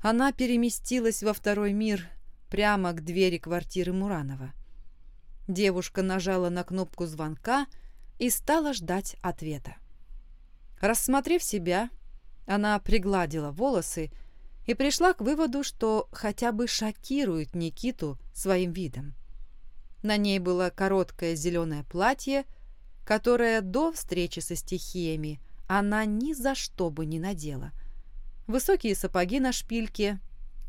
Она переместилась во второй мир, прямо к двери квартиры Муранова. Девушка нажала на кнопку звонка — и стала ждать ответа. Рассмотрев себя, она пригладила волосы и пришла к выводу, что хотя бы шокирует Никиту своим видом. На ней было короткое зеленое платье, которое до встречи со стихиями она ни за что бы не надела. Высокие сапоги на шпильке,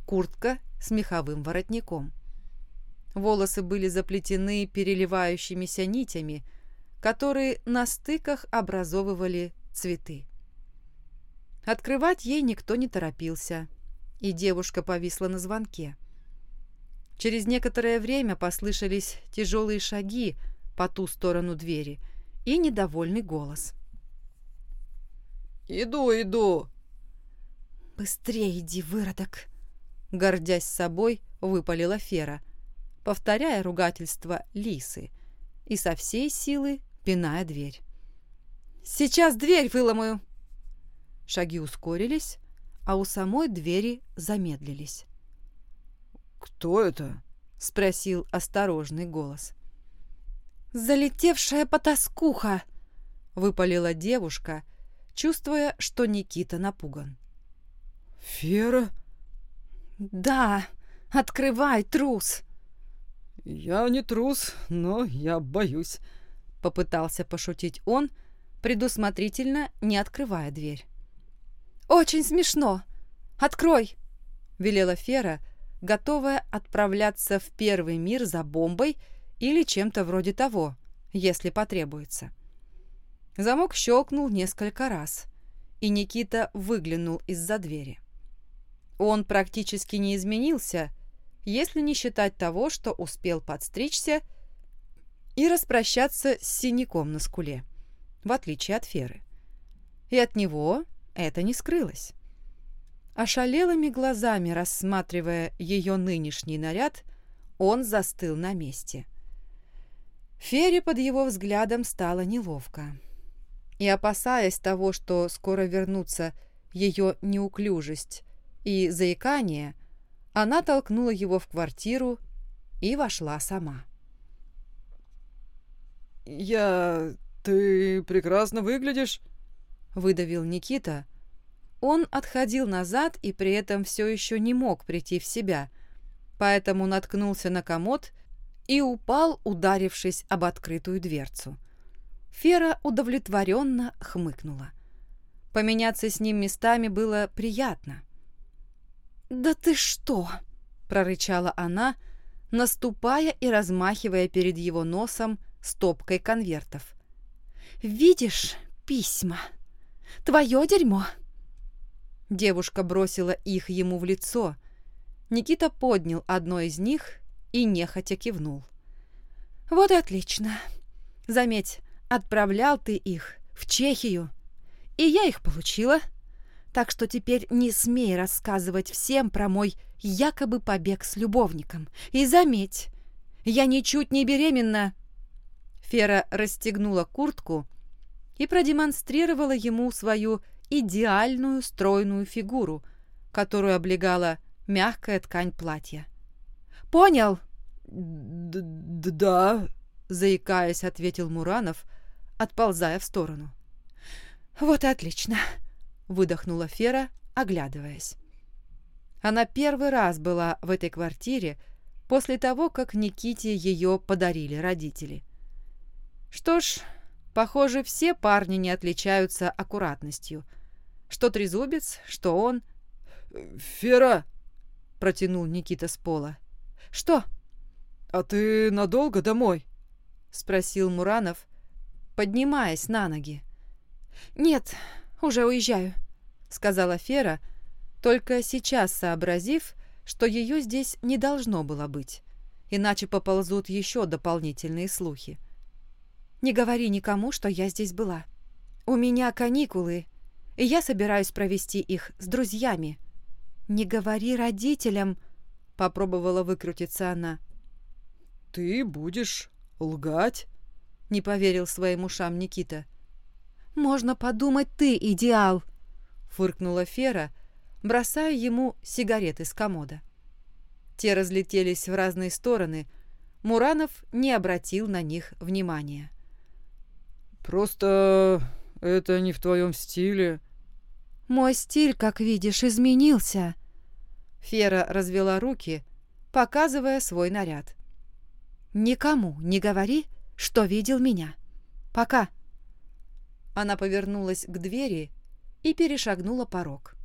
куртка с меховым воротником. Волосы были заплетены переливающимися нитями – которые на стыках образовывали цветы. Открывать ей никто не торопился, и девушка повисла на звонке. Через некоторое время послышались тяжелые шаги по ту сторону двери и недовольный голос. «Иду, иду!» «Быстрее иди, выродок!» Гордясь собой, выпалила Фера, повторяя ругательство лисы, и со всей силы пиная дверь. «Сейчас дверь выломаю!» Шаги ускорились, а у самой двери замедлились. «Кто это?» — спросил осторожный голос. «Залетевшая потаскуха!» — выпалила девушка, чувствуя, что Никита напуган. «Фера?» «Да, открывай, трус!» «Я не трус, но я боюсь», Попытался пошутить он, предусмотрительно не открывая дверь. «Очень смешно! Открой!» — велела Фера, готовая отправляться в первый мир за бомбой или чем-то вроде того, если потребуется. Замок щелкнул несколько раз, и Никита выглянул из-за двери. Он практически не изменился, если не считать того, что успел подстричься и распрощаться с синяком на скуле, в отличие от Феры. И от него это не скрылось. Ошалелыми глазами рассматривая ее нынешний наряд, он застыл на месте. Фере под его взглядом стало неловко. И опасаясь того, что скоро вернутся ее неуклюжесть и заикание, она толкнула его в квартиру и вошла сама. «Я... ты прекрасно выглядишь», — выдавил Никита. Он отходил назад и при этом все еще не мог прийти в себя, поэтому наткнулся на комод и упал, ударившись об открытую дверцу. Фера удовлетворенно хмыкнула. Поменяться с ним местами было приятно. «Да ты что!» — прорычала она, наступая и размахивая перед его носом стопкой конвертов. «Видишь письма? Твое дерьмо!» Девушка бросила их ему в лицо. Никита поднял одно из них и нехотя кивнул. «Вот и отлично. Заметь, отправлял ты их в Чехию, и я их получила. Так что теперь не смей рассказывать всем про мой якобы побег с любовником. И заметь, я ничуть не беременна». Фера расстегнула куртку и продемонстрировала ему свою идеальную стройную фигуру, которую облегала мягкая ткань платья. «Понял?» «Да», — заикаясь, ответил Муранов, отползая в сторону. «Вот и отлично», — выдохнула Фера, оглядываясь. Она первый раз была в этой квартире после того, как Никите ее подарили родители. Что ж, похоже, все парни не отличаются аккуратностью. Что трезубец, что он... «Фера!» — протянул Никита с пола. «Что?» «А ты надолго домой?» — спросил Муранов, поднимаясь на ноги. «Нет, уже уезжаю», — сказала Фера, только сейчас сообразив, что ее здесь не должно было быть, иначе поползут еще дополнительные слухи. «Не говори никому, что я здесь была. У меня каникулы, и я собираюсь провести их с друзьями. Не говори родителям», — попробовала выкрутиться она. «Ты будешь лгать?» — не поверил своим ушам Никита. — «Можно подумать, ты идеал!» — фыркнула Фера, бросая ему сигареты с комода. Те разлетелись в разные стороны. Муранов не обратил на них внимания. «Просто это не в твоем стиле». «Мой стиль, как видишь, изменился». Фера развела руки, показывая свой наряд. «Никому не говори, что видел меня. Пока». Она повернулась к двери и перешагнула порог.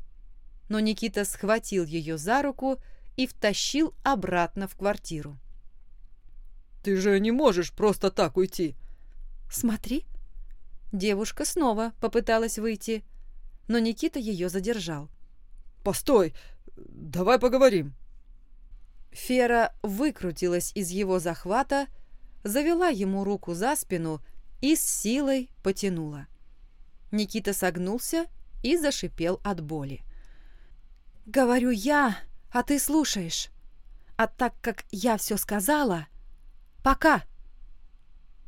Но Никита схватил ее за руку и втащил обратно в квартиру. «Ты же не можешь просто так уйти!» «Смотри!» Девушка снова попыталась выйти, но Никита ее задержал. «Постой! Давай поговорим!» Фера выкрутилась из его захвата, завела ему руку за спину и с силой потянула. Никита согнулся и зашипел от боли. «Говорю я, а ты слушаешь. А так как я все сказала, пока!»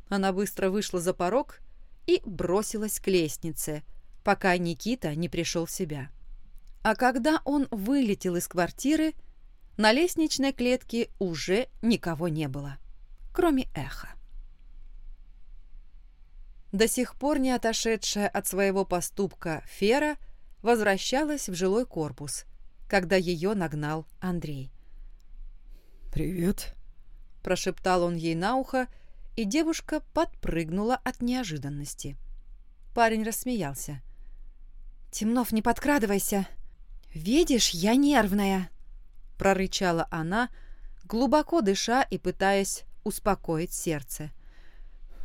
Она быстро вышла за порог и бросилась к лестнице, пока Никита не пришел в себя. А когда он вылетел из квартиры, на лестничной клетке уже никого не было, кроме эха. До сих пор не отошедшая от своего поступка Фера возвращалась в жилой корпус, когда ее нагнал Андрей. «Привет», – прошептал он ей на ухо, и девушка подпрыгнула от неожиданности. Парень рассмеялся. «Темнов, не подкрадывайся. Видишь, я нервная», – прорычала она, глубоко дыша и пытаясь успокоить сердце.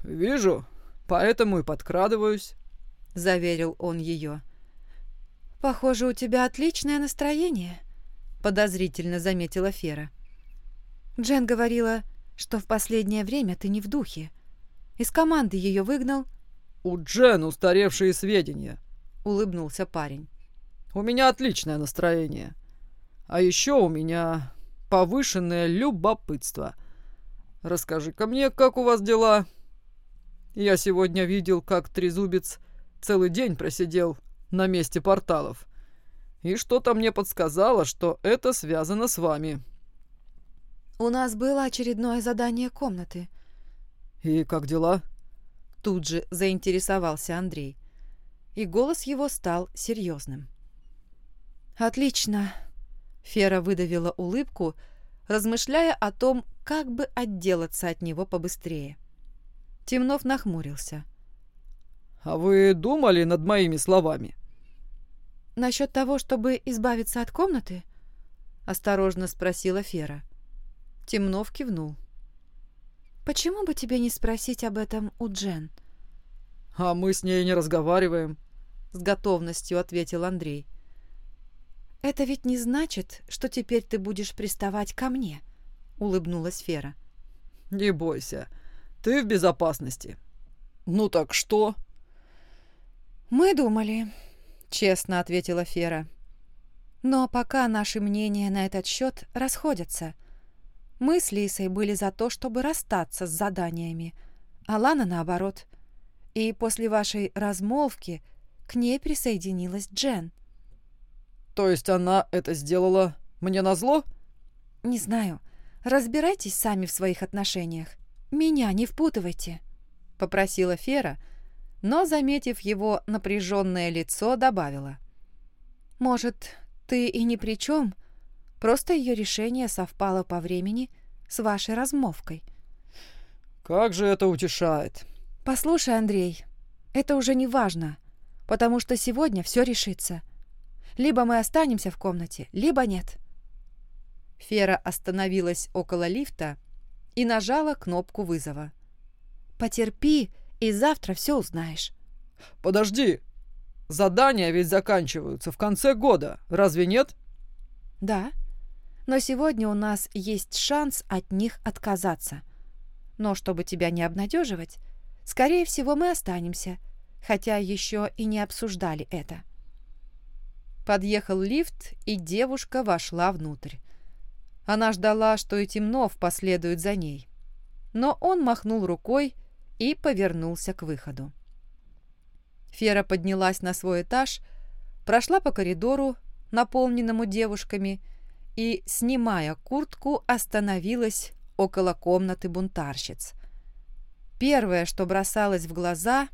«Вижу, поэтому и подкрадываюсь», — заверил он ее. «Похоже, у тебя отличное настроение. — подозрительно заметила Фера. Джен говорила, что в последнее время ты не в духе. Из команды ее выгнал. «У Джен устаревшие сведения», — улыбнулся парень. «У меня отличное настроение. А еще у меня повышенное любопытство. Расскажи-ка мне, как у вас дела? Я сегодня видел, как Трезубец целый день просидел на месте порталов. И что-то мне подсказало, что это связано с вами. У нас было очередное задание комнаты. И как дела? Тут же заинтересовался Андрей. И голос его стал серьезным. Отлично. Фера выдавила улыбку, размышляя о том, как бы отделаться от него побыстрее. Темнов нахмурился. «А вы думали над моими словами?» «Насчет того, чтобы избавиться от комнаты?» — осторожно спросила Фера. Темнов кивнул. «Почему бы тебе не спросить об этом у Джен?» «А мы с ней не разговариваем», — с готовностью ответил Андрей. «Это ведь не значит, что теперь ты будешь приставать ко мне», — улыбнулась Фера. «Не бойся, ты в безопасности». «Ну так что?» «Мы думали», — честно ответила Фера. «Но пока наши мнения на этот счет расходятся. Мы с Лисой были за то, чтобы расстаться с заданиями, а Лана наоборот. И после вашей размолвки к ней присоединилась Джен». «То есть она это сделала мне назло?» «Не знаю. Разбирайтесь сами в своих отношениях. Меня не впутывайте», — попросила Фера, — но, заметив его напряженное лицо, добавила. «Может, ты и ни при чем, просто ее решение совпало по времени с вашей размовкой». «Как же это утешает!» «Послушай, Андрей, это уже не важно, потому что сегодня все решится. Либо мы останемся в комнате, либо нет». Фера остановилась около лифта и нажала кнопку вызова. «Потерпи и завтра все узнаешь. Подожди. Задания ведь заканчиваются в конце года, разве нет? Да. Но сегодня у нас есть шанс от них отказаться. Но чтобы тебя не обнадеживать, скорее всего, мы останемся, хотя еще и не обсуждали это. Подъехал лифт, и девушка вошла внутрь. Она ждала, что и Темнов последует за ней. Но он махнул рукой, и повернулся к выходу. Фера поднялась на свой этаж, прошла по коридору, наполненному девушками, и, снимая куртку, остановилась около комнаты бунтарщиц. Первое, что бросалось в глаза,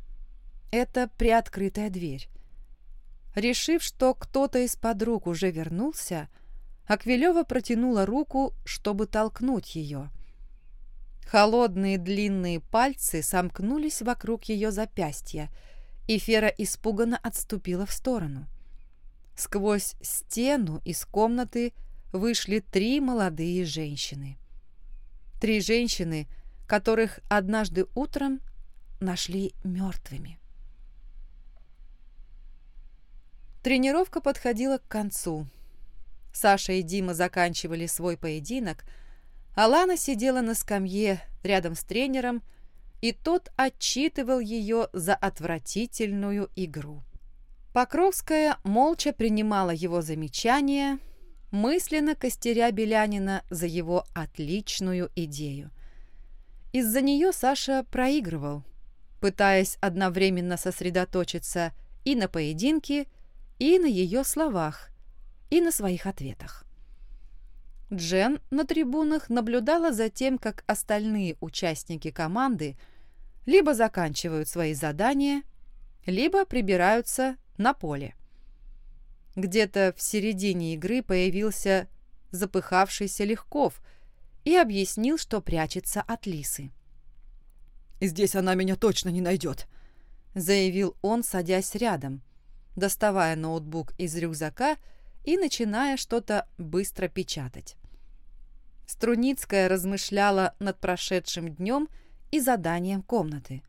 это приоткрытая дверь. Решив, что кто-то из подруг уже вернулся, Аквилева протянула руку, чтобы толкнуть ее. Холодные длинные пальцы сомкнулись вокруг ее запястья, и Фера испуганно отступила в сторону. Сквозь стену из комнаты вышли три молодые женщины. Три женщины, которых однажды утром нашли мертвыми. Тренировка подходила к концу. Саша и Дима заканчивали свой поединок – Алана сидела на скамье рядом с тренером, и тот отчитывал ее за отвратительную игру. Покровская молча принимала его замечания, мысленно костеря Белянина за его отличную идею. Из-за нее Саша проигрывал, пытаясь одновременно сосредоточиться и на поединке, и на ее словах, и на своих ответах. Джен на трибунах наблюдала за тем, как остальные участники команды либо заканчивают свои задания, либо прибираются на поле. Где-то в середине игры появился запыхавшийся Легков и объяснил, что прячется от Лисы. «Здесь она меня точно не найдет», — заявил он, садясь рядом, доставая ноутбук из рюкзака и начиная что-то быстро печатать. Струницкая размышляла над прошедшим днем и заданием комнаты.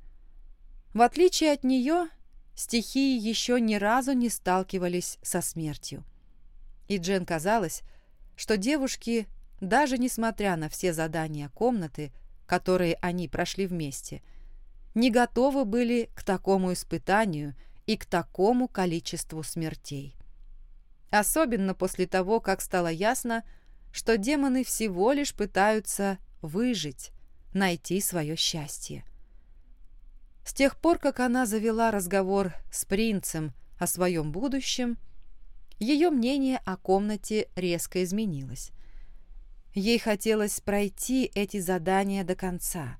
В отличие от нее, стихии еще ни разу не сталкивались со смертью. И Джен казалось, что девушки, даже несмотря на все задания комнаты, которые они прошли вместе, не готовы были к такому испытанию и к такому количеству смертей. Особенно после того, как стало ясно, что демоны всего лишь пытаются выжить, найти свое счастье. С тех пор, как она завела разговор с принцем о своем будущем, ее мнение о комнате резко изменилось. Ей хотелось пройти эти задания до конца.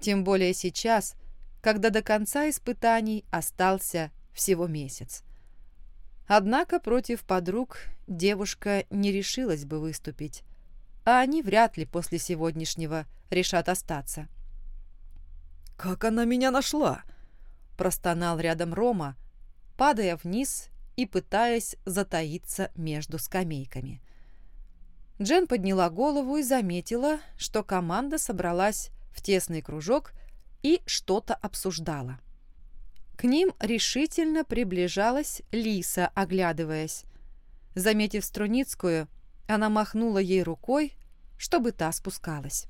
Тем более сейчас, когда до конца испытаний остался всего месяц. Однако против подруг девушка не решилась бы выступить, а они вряд ли после сегодняшнего решат остаться. «Как она меня нашла?» – простонал рядом Рома, падая вниз и пытаясь затаиться между скамейками. Джен подняла голову и заметила, что команда собралась в тесный кружок и что-то обсуждала. К ним решительно приближалась Лиса, оглядываясь. Заметив Струницкую, она махнула ей рукой, чтобы та спускалась.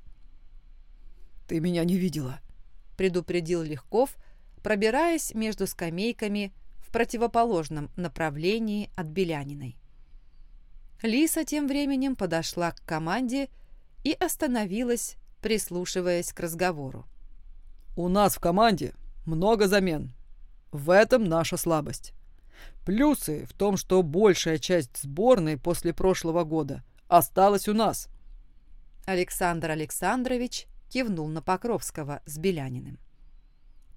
«Ты меня не видела», — предупредил Легков, пробираясь между скамейками в противоположном направлении от Беляниной. Лиса тем временем подошла к команде и остановилась, прислушиваясь к разговору. «У нас в команде много замен. В этом наша слабость. Плюсы в том, что большая часть сборной после прошлого года осталась у нас. Александр Александрович кивнул на Покровского с Беляниным.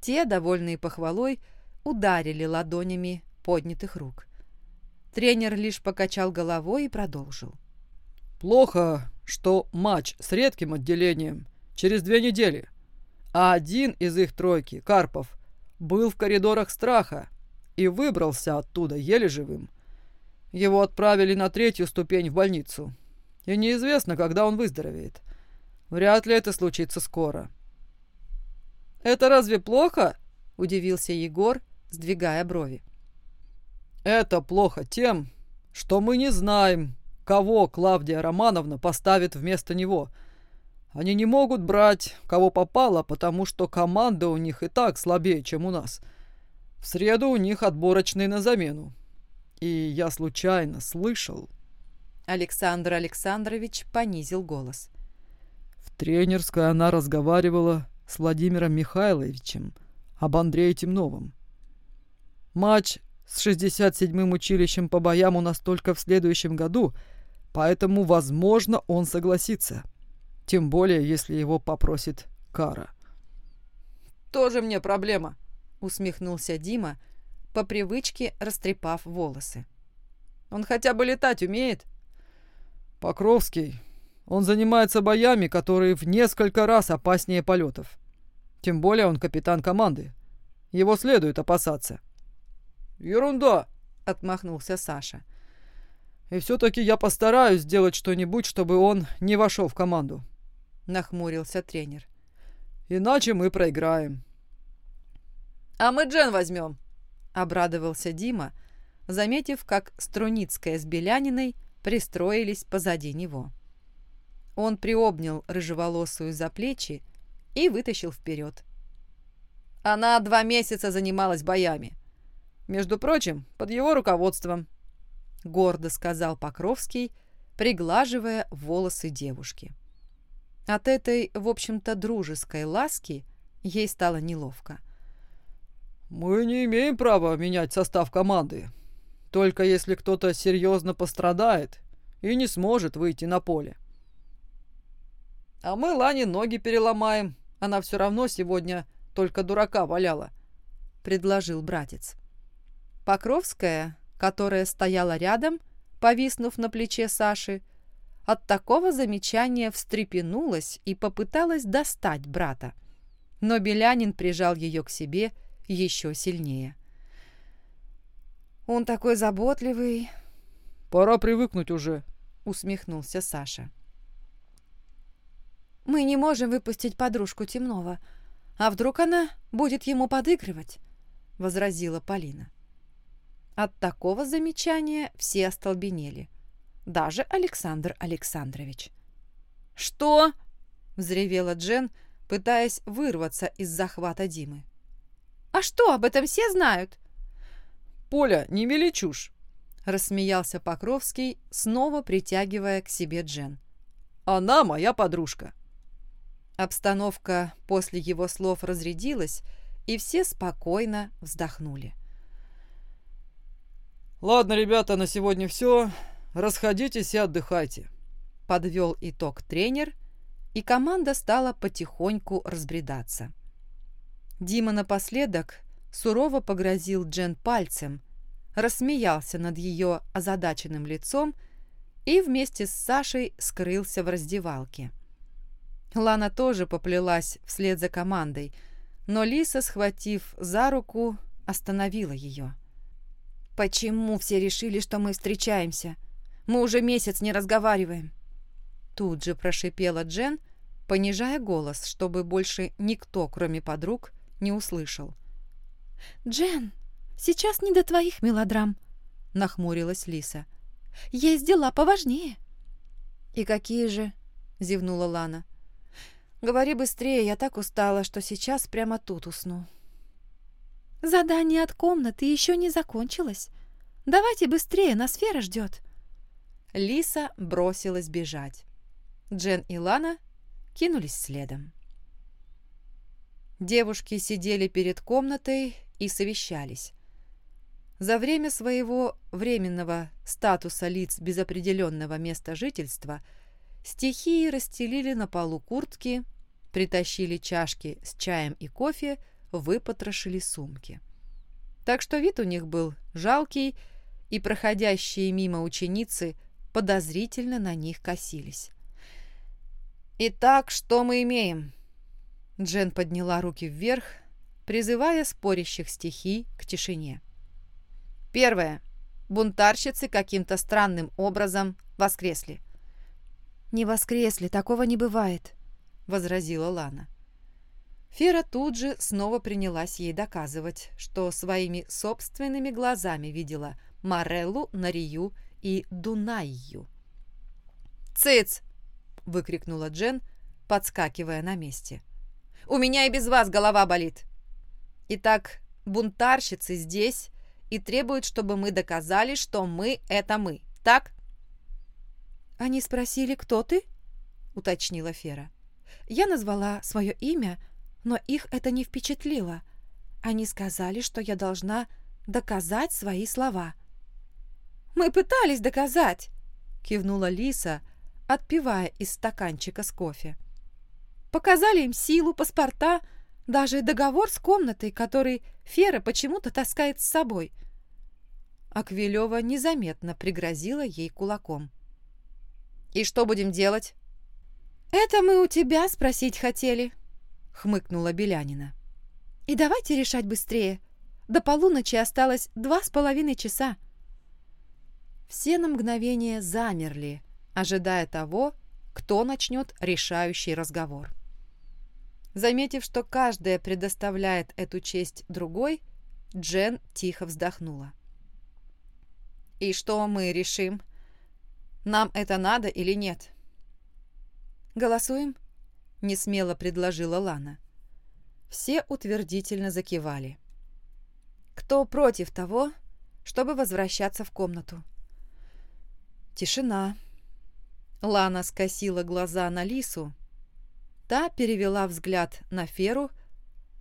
Те, довольные похвалой, ударили ладонями поднятых рук. Тренер лишь покачал головой и продолжил. «Плохо, что матч с редким отделением через две недели, а один из их тройки, Карпов, был в коридорах страха и выбрался оттуда еле живым. Его отправили на третью ступень в больницу, и неизвестно, когда он выздоровеет. Вряд ли это случится скоро. «Это разве плохо?» – удивился Егор, сдвигая брови. «Это плохо тем, что мы не знаем, кого Клавдия Романовна поставит вместо него. Они не могут брать, кого попало, потому что команда у них и так слабее, чем у нас. В среду у них отборочные на замену. И я случайно слышал...» Александр Александрович понизил голос. В тренерской она разговаривала с Владимиром Михайловичем об Андрее Темновом. Матч с 67-м училищем по боям у нас только в следующем году, поэтому, возможно, он согласится. Тем более, если его попросит Кара. «Тоже мне проблема», — усмехнулся Дима, по привычке растрепав волосы. «Он хотя бы летать умеет?» «Покровский. Он занимается боями, которые в несколько раз опаснее полетов. Тем более он капитан команды. Его следует опасаться». «Ерунда!» — отмахнулся Саша. «И все-таки я постараюсь сделать что-нибудь, чтобы он не вошел в команду», — нахмурился тренер. «Иначе мы проиграем». «А мы Джен возьмем», — обрадовался Дима, заметив, как Струницкая с Беляниной пристроились позади него. Он приобнял рыжеволосую за плечи и вытащил вперед. Она два месяца занималась боями. Между прочим, под его руководством», — гордо сказал Покровский, приглаживая волосы девушки. От этой, в общем-то, дружеской ласки ей стало неловко. «Мы не имеем права менять состав команды, только если кто-то серьезно пострадает и не сможет выйти на поле». «А мы Лане ноги переломаем, она все равно сегодня только дурака валяла», — предложил братец. Покровская, которая стояла рядом, повиснув на плече Саши, от такого замечания встрепенулась и попыталась достать брата. Но Белянин прижал ее к себе еще сильнее. «Он такой заботливый...» «Пора привыкнуть уже», — усмехнулся Саша. «Мы не можем выпустить подружку Темного. А вдруг она будет ему подыгрывать?» — возразила Полина. От такого замечания все остолбенели. Даже Александр Александрович. «Что?» – взревела Джен, пытаясь вырваться из захвата Димы. «А что, об этом все знают?» «Поля, не мели чушь!» – рассмеялся Покровский, снова притягивая к себе Джен. «Она моя подружка!» Обстановка после его слов разрядилась, и все спокойно вздохнули. «Ладно, ребята, на сегодня все. Расходитесь и отдыхайте», — подвел итог тренер, и команда стала потихоньку разбредаться. Дима напоследок сурово погрозил Джен пальцем, рассмеялся над ее озадаченным лицом и вместе с Сашей скрылся в раздевалке. Лана тоже поплелась вслед за командой, но Лиса, схватив за руку, остановила ее. «Почему все решили, что мы встречаемся? Мы уже месяц не разговариваем». Тут же прошипела Джен, понижая голос, чтобы больше никто, кроме подруг, не услышал. «Джен, сейчас не до твоих мелодрам», — нахмурилась Лиса. «Есть дела поважнее». «И какие же?» — зевнула Лана. «Говори быстрее, я так устала, что сейчас прямо тут усну». Задание от комнаты еще не закончилось. Давайте быстрее, нас Фера ждет. Лиса бросилась бежать. Джен и Лана кинулись следом. Девушки сидели перед комнатой и совещались. За время своего временного статуса лиц без определенного места жительства стихии расстелили на полу куртки, притащили чашки с чаем и кофе, выпотрошили сумки. Так что вид у них был жалкий, и проходящие мимо ученицы подозрительно на них косились. «Итак, что мы имеем?» Джен подняла руки вверх, призывая спорящих стихий к тишине. Первое. Бунтарщицы каким-то странным образом воскресли. «Не воскресли, такого не бывает», — возразила Лана. Фера тут же снова принялась ей доказывать, что своими собственными глазами видела Мореллу, Нарию и Дунайю. «Цыц!» — выкрикнула Джен, подскакивая на месте. «У меня и без вас голова болит. Итак, бунтарщицы здесь и требуют, чтобы мы доказали, что мы — это мы, так?» «Они спросили, кто ты?» — уточнила Фера. Я назвала свое имя — но их это не впечатлило. Они сказали, что я должна доказать свои слова. «Мы пытались доказать!» — кивнула Лиса, отпивая из стаканчика с кофе. «Показали им силу, паспорта, даже договор с комнатой, который Фера почему-то таскает с собой». Аквилева незаметно пригрозила ей кулаком. «И что будем делать?» «Это мы у тебя спросить хотели», — хмыкнула Белянина. «И давайте решать быстрее. До полуночи осталось два с половиной часа». Все на мгновение замерли, ожидая того, кто начнет решающий разговор. Заметив, что каждая предоставляет эту честь другой, Джен тихо вздохнула. «И что мы решим? Нам это надо или нет?» «Голосуем?» несмело предложила Лана. Все утвердительно закивали. Кто против того, чтобы возвращаться в комнату? Тишина. Лана скосила глаза на Лису. Та перевела взгляд на Феру,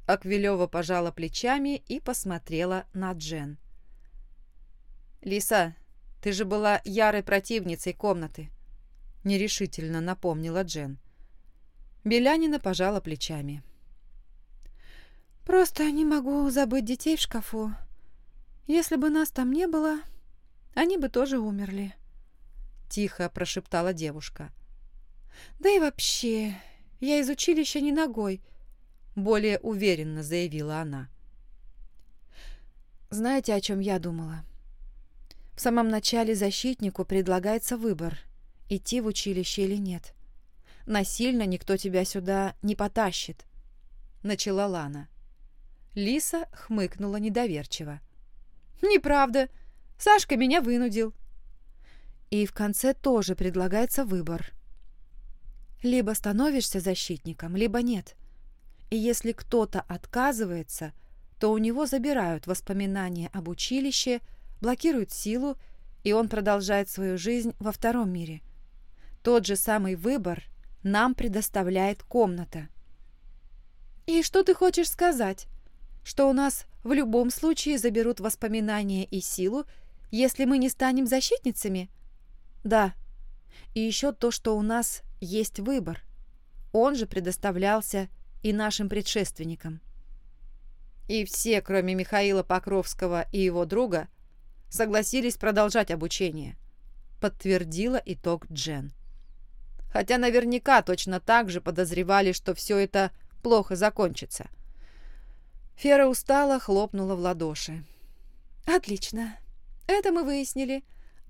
Аквилева пожала плечами и посмотрела на Джен. «Лиса, ты же была ярой противницей комнаты», — нерешительно напомнила Джен. Белянина пожала плечами. «Просто не могу забыть детей в шкафу. Если бы нас там не было, они бы тоже умерли», — тихо прошептала девушка. «Да и вообще, я из училища не ногой», — более уверенно заявила она. «Знаете, о чем я думала?» В самом начале защитнику предлагается выбор, идти в училище или нет. Насильно никто тебя сюда не потащит», — начала Лана. Лиса хмыкнула недоверчиво. «Неправда. Сашка меня вынудил». И в конце тоже предлагается выбор. Либо становишься защитником, либо нет. И если кто-то отказывается, то у него забирают воспоминания об училище, блокируют силу, и он продолжает свою жизнь во втором мире. Тот же самый выбор нам предоставляет комната. И что ты хочешь сказать? Что у нас в любом случае заберут воспоминания и силу, если мы не станем защитницами? Да. И еще то, что у нас есть выбор. Он же предоставлялся и нашим предшественникам. И все, кроме Михаила Покровского и его друга, согласились продолжать обучение, подтвердила итог Джен. Хотя наверняка точно так же подозревали, что все это плохо закончится. Фера устала, хлопнула в ладоши. «Отлично. Это мы выяснили.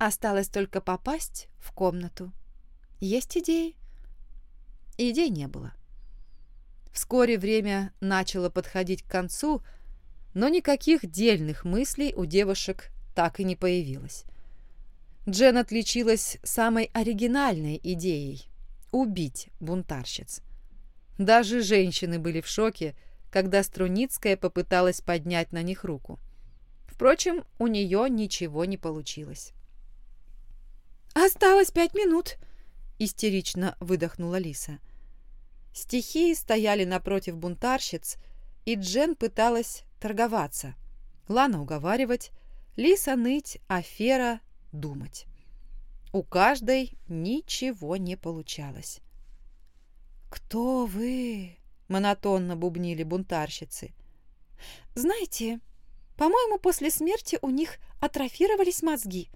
Осталось только попасть в комнату. Есть идеи?» Идей не было. Вскоре время начало подходить к концу, но никаких дельных мыслей у девушек так и не появилось. Джен отличилась самой оригинальной идеей – убить бунтарщиц. Даже женщины были в шоке, когда Струницкая попыталась поднять на них руку. Впрочем, у нее ничего не получилось. «Осталось пять минут!» – истерично выдохнула Лиса. Стихии стояли напротив бунтарщиц, и Джен пыталась торговаться. Лана уговаривать, Лиса ныть, а Фера думать. У каждой ничего не получалось. «Кто вы?» — монотонно бубнили бунтарщицы. «Знаете, по-моему, после смерти у них атрофировались мозги».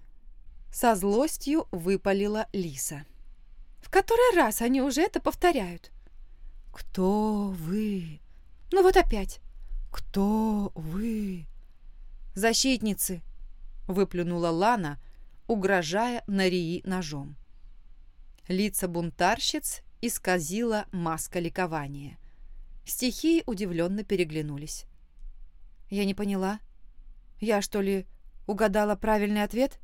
Со злостью выпалила Лиса. «В который раз они уже это повторяют?» «Кто вы?» «Ну вот опять». «Кто вы?» «Защитницы», — выплюнула Лана, угрожая Нарии ножом. Лица бунтарщиц исказила маска ликования. Стихии удивленно переглянулись. «Я не поняла. Я, что ли, угадала правильный ответ?»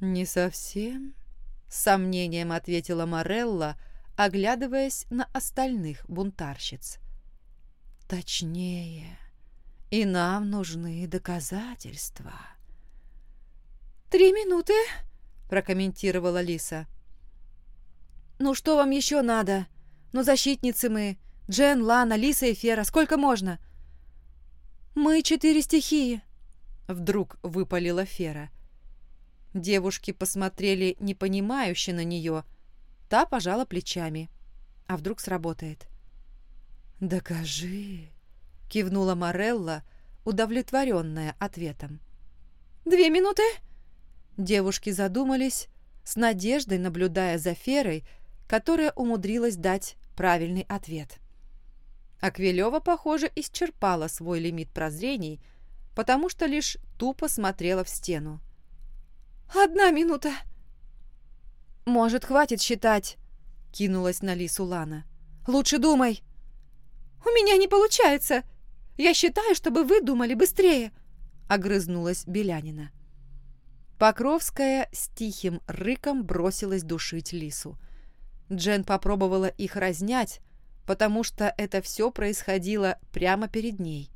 «Не совсем», — с сомнением ответила Морелла, оглядываясь на остальных бунтарщиц. «Точнее, и нам нужны доказательства». «Три минуты», — прокомментировала Лиса. «Ну что вам еще надо? Ну защитницы мы. Джен, Лана, Лиса и Фера. Сколько можно?» «Мы четыре стихии», — вдруг выпалила Фера. Девушки посмотрели непонимающе на нее, — Та пожала плечами. А вдруг сработает? «Докажи», — кивнула Морелла, удовлетворенная ответом. «Две минуты?» Девушки задумались, с надеждой наблюдая за Ферой, которая умудрилась дать правильный ответ. Аквилева, похоже, исчерпала свой лимит прозрений, потому что лишь тупо смотрела в стену. «Одна минута!» «Может, хватит считать?» — кинулась на Лису Лана. «Лучше думай!» «У меня не получается! Я считаю, чтобы вы думали быстрее!» — огрызнулась Белянина. Покровская с тихим рыком бросилась душить Лису. Джен попробовала их разнять, потому что это все происходило прямо перед ней.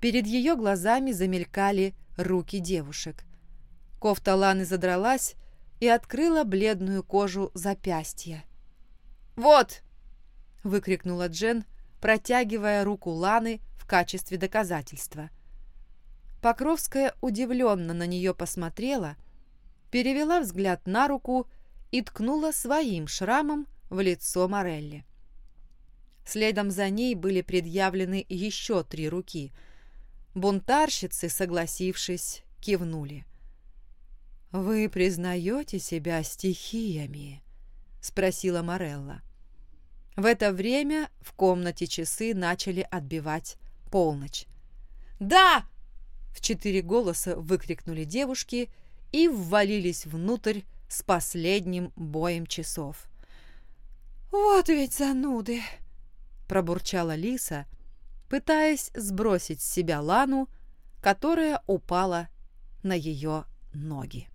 Перед ее глазами замелькали руки девушек. Кофта Ланы задралась, и открыла бледную кожу запястья. «Вот!» — выкрикнула Джен, протягивая руку Ланы в качестве доказательства. Покровская удивленно на нее посмотрела, перевела взгляд на руку и ткнула своим шрамом в лицо Морелли. Следом за ней были предъявлены еще три руки. Бунтарщицы, согласившись, кивнули. «Вы признаете себя стихиями?» — спросила Морелла. В это время в комнате часы начали отбивать полночь. «Да!» — в четыре голоса выкрикнули девушки и ввалились внутрь с последним боем часов. «Вот ведь зануды!» — пробурчала Лиса, пытаясь сбросить с себя Лану, которая упала на ее ноги.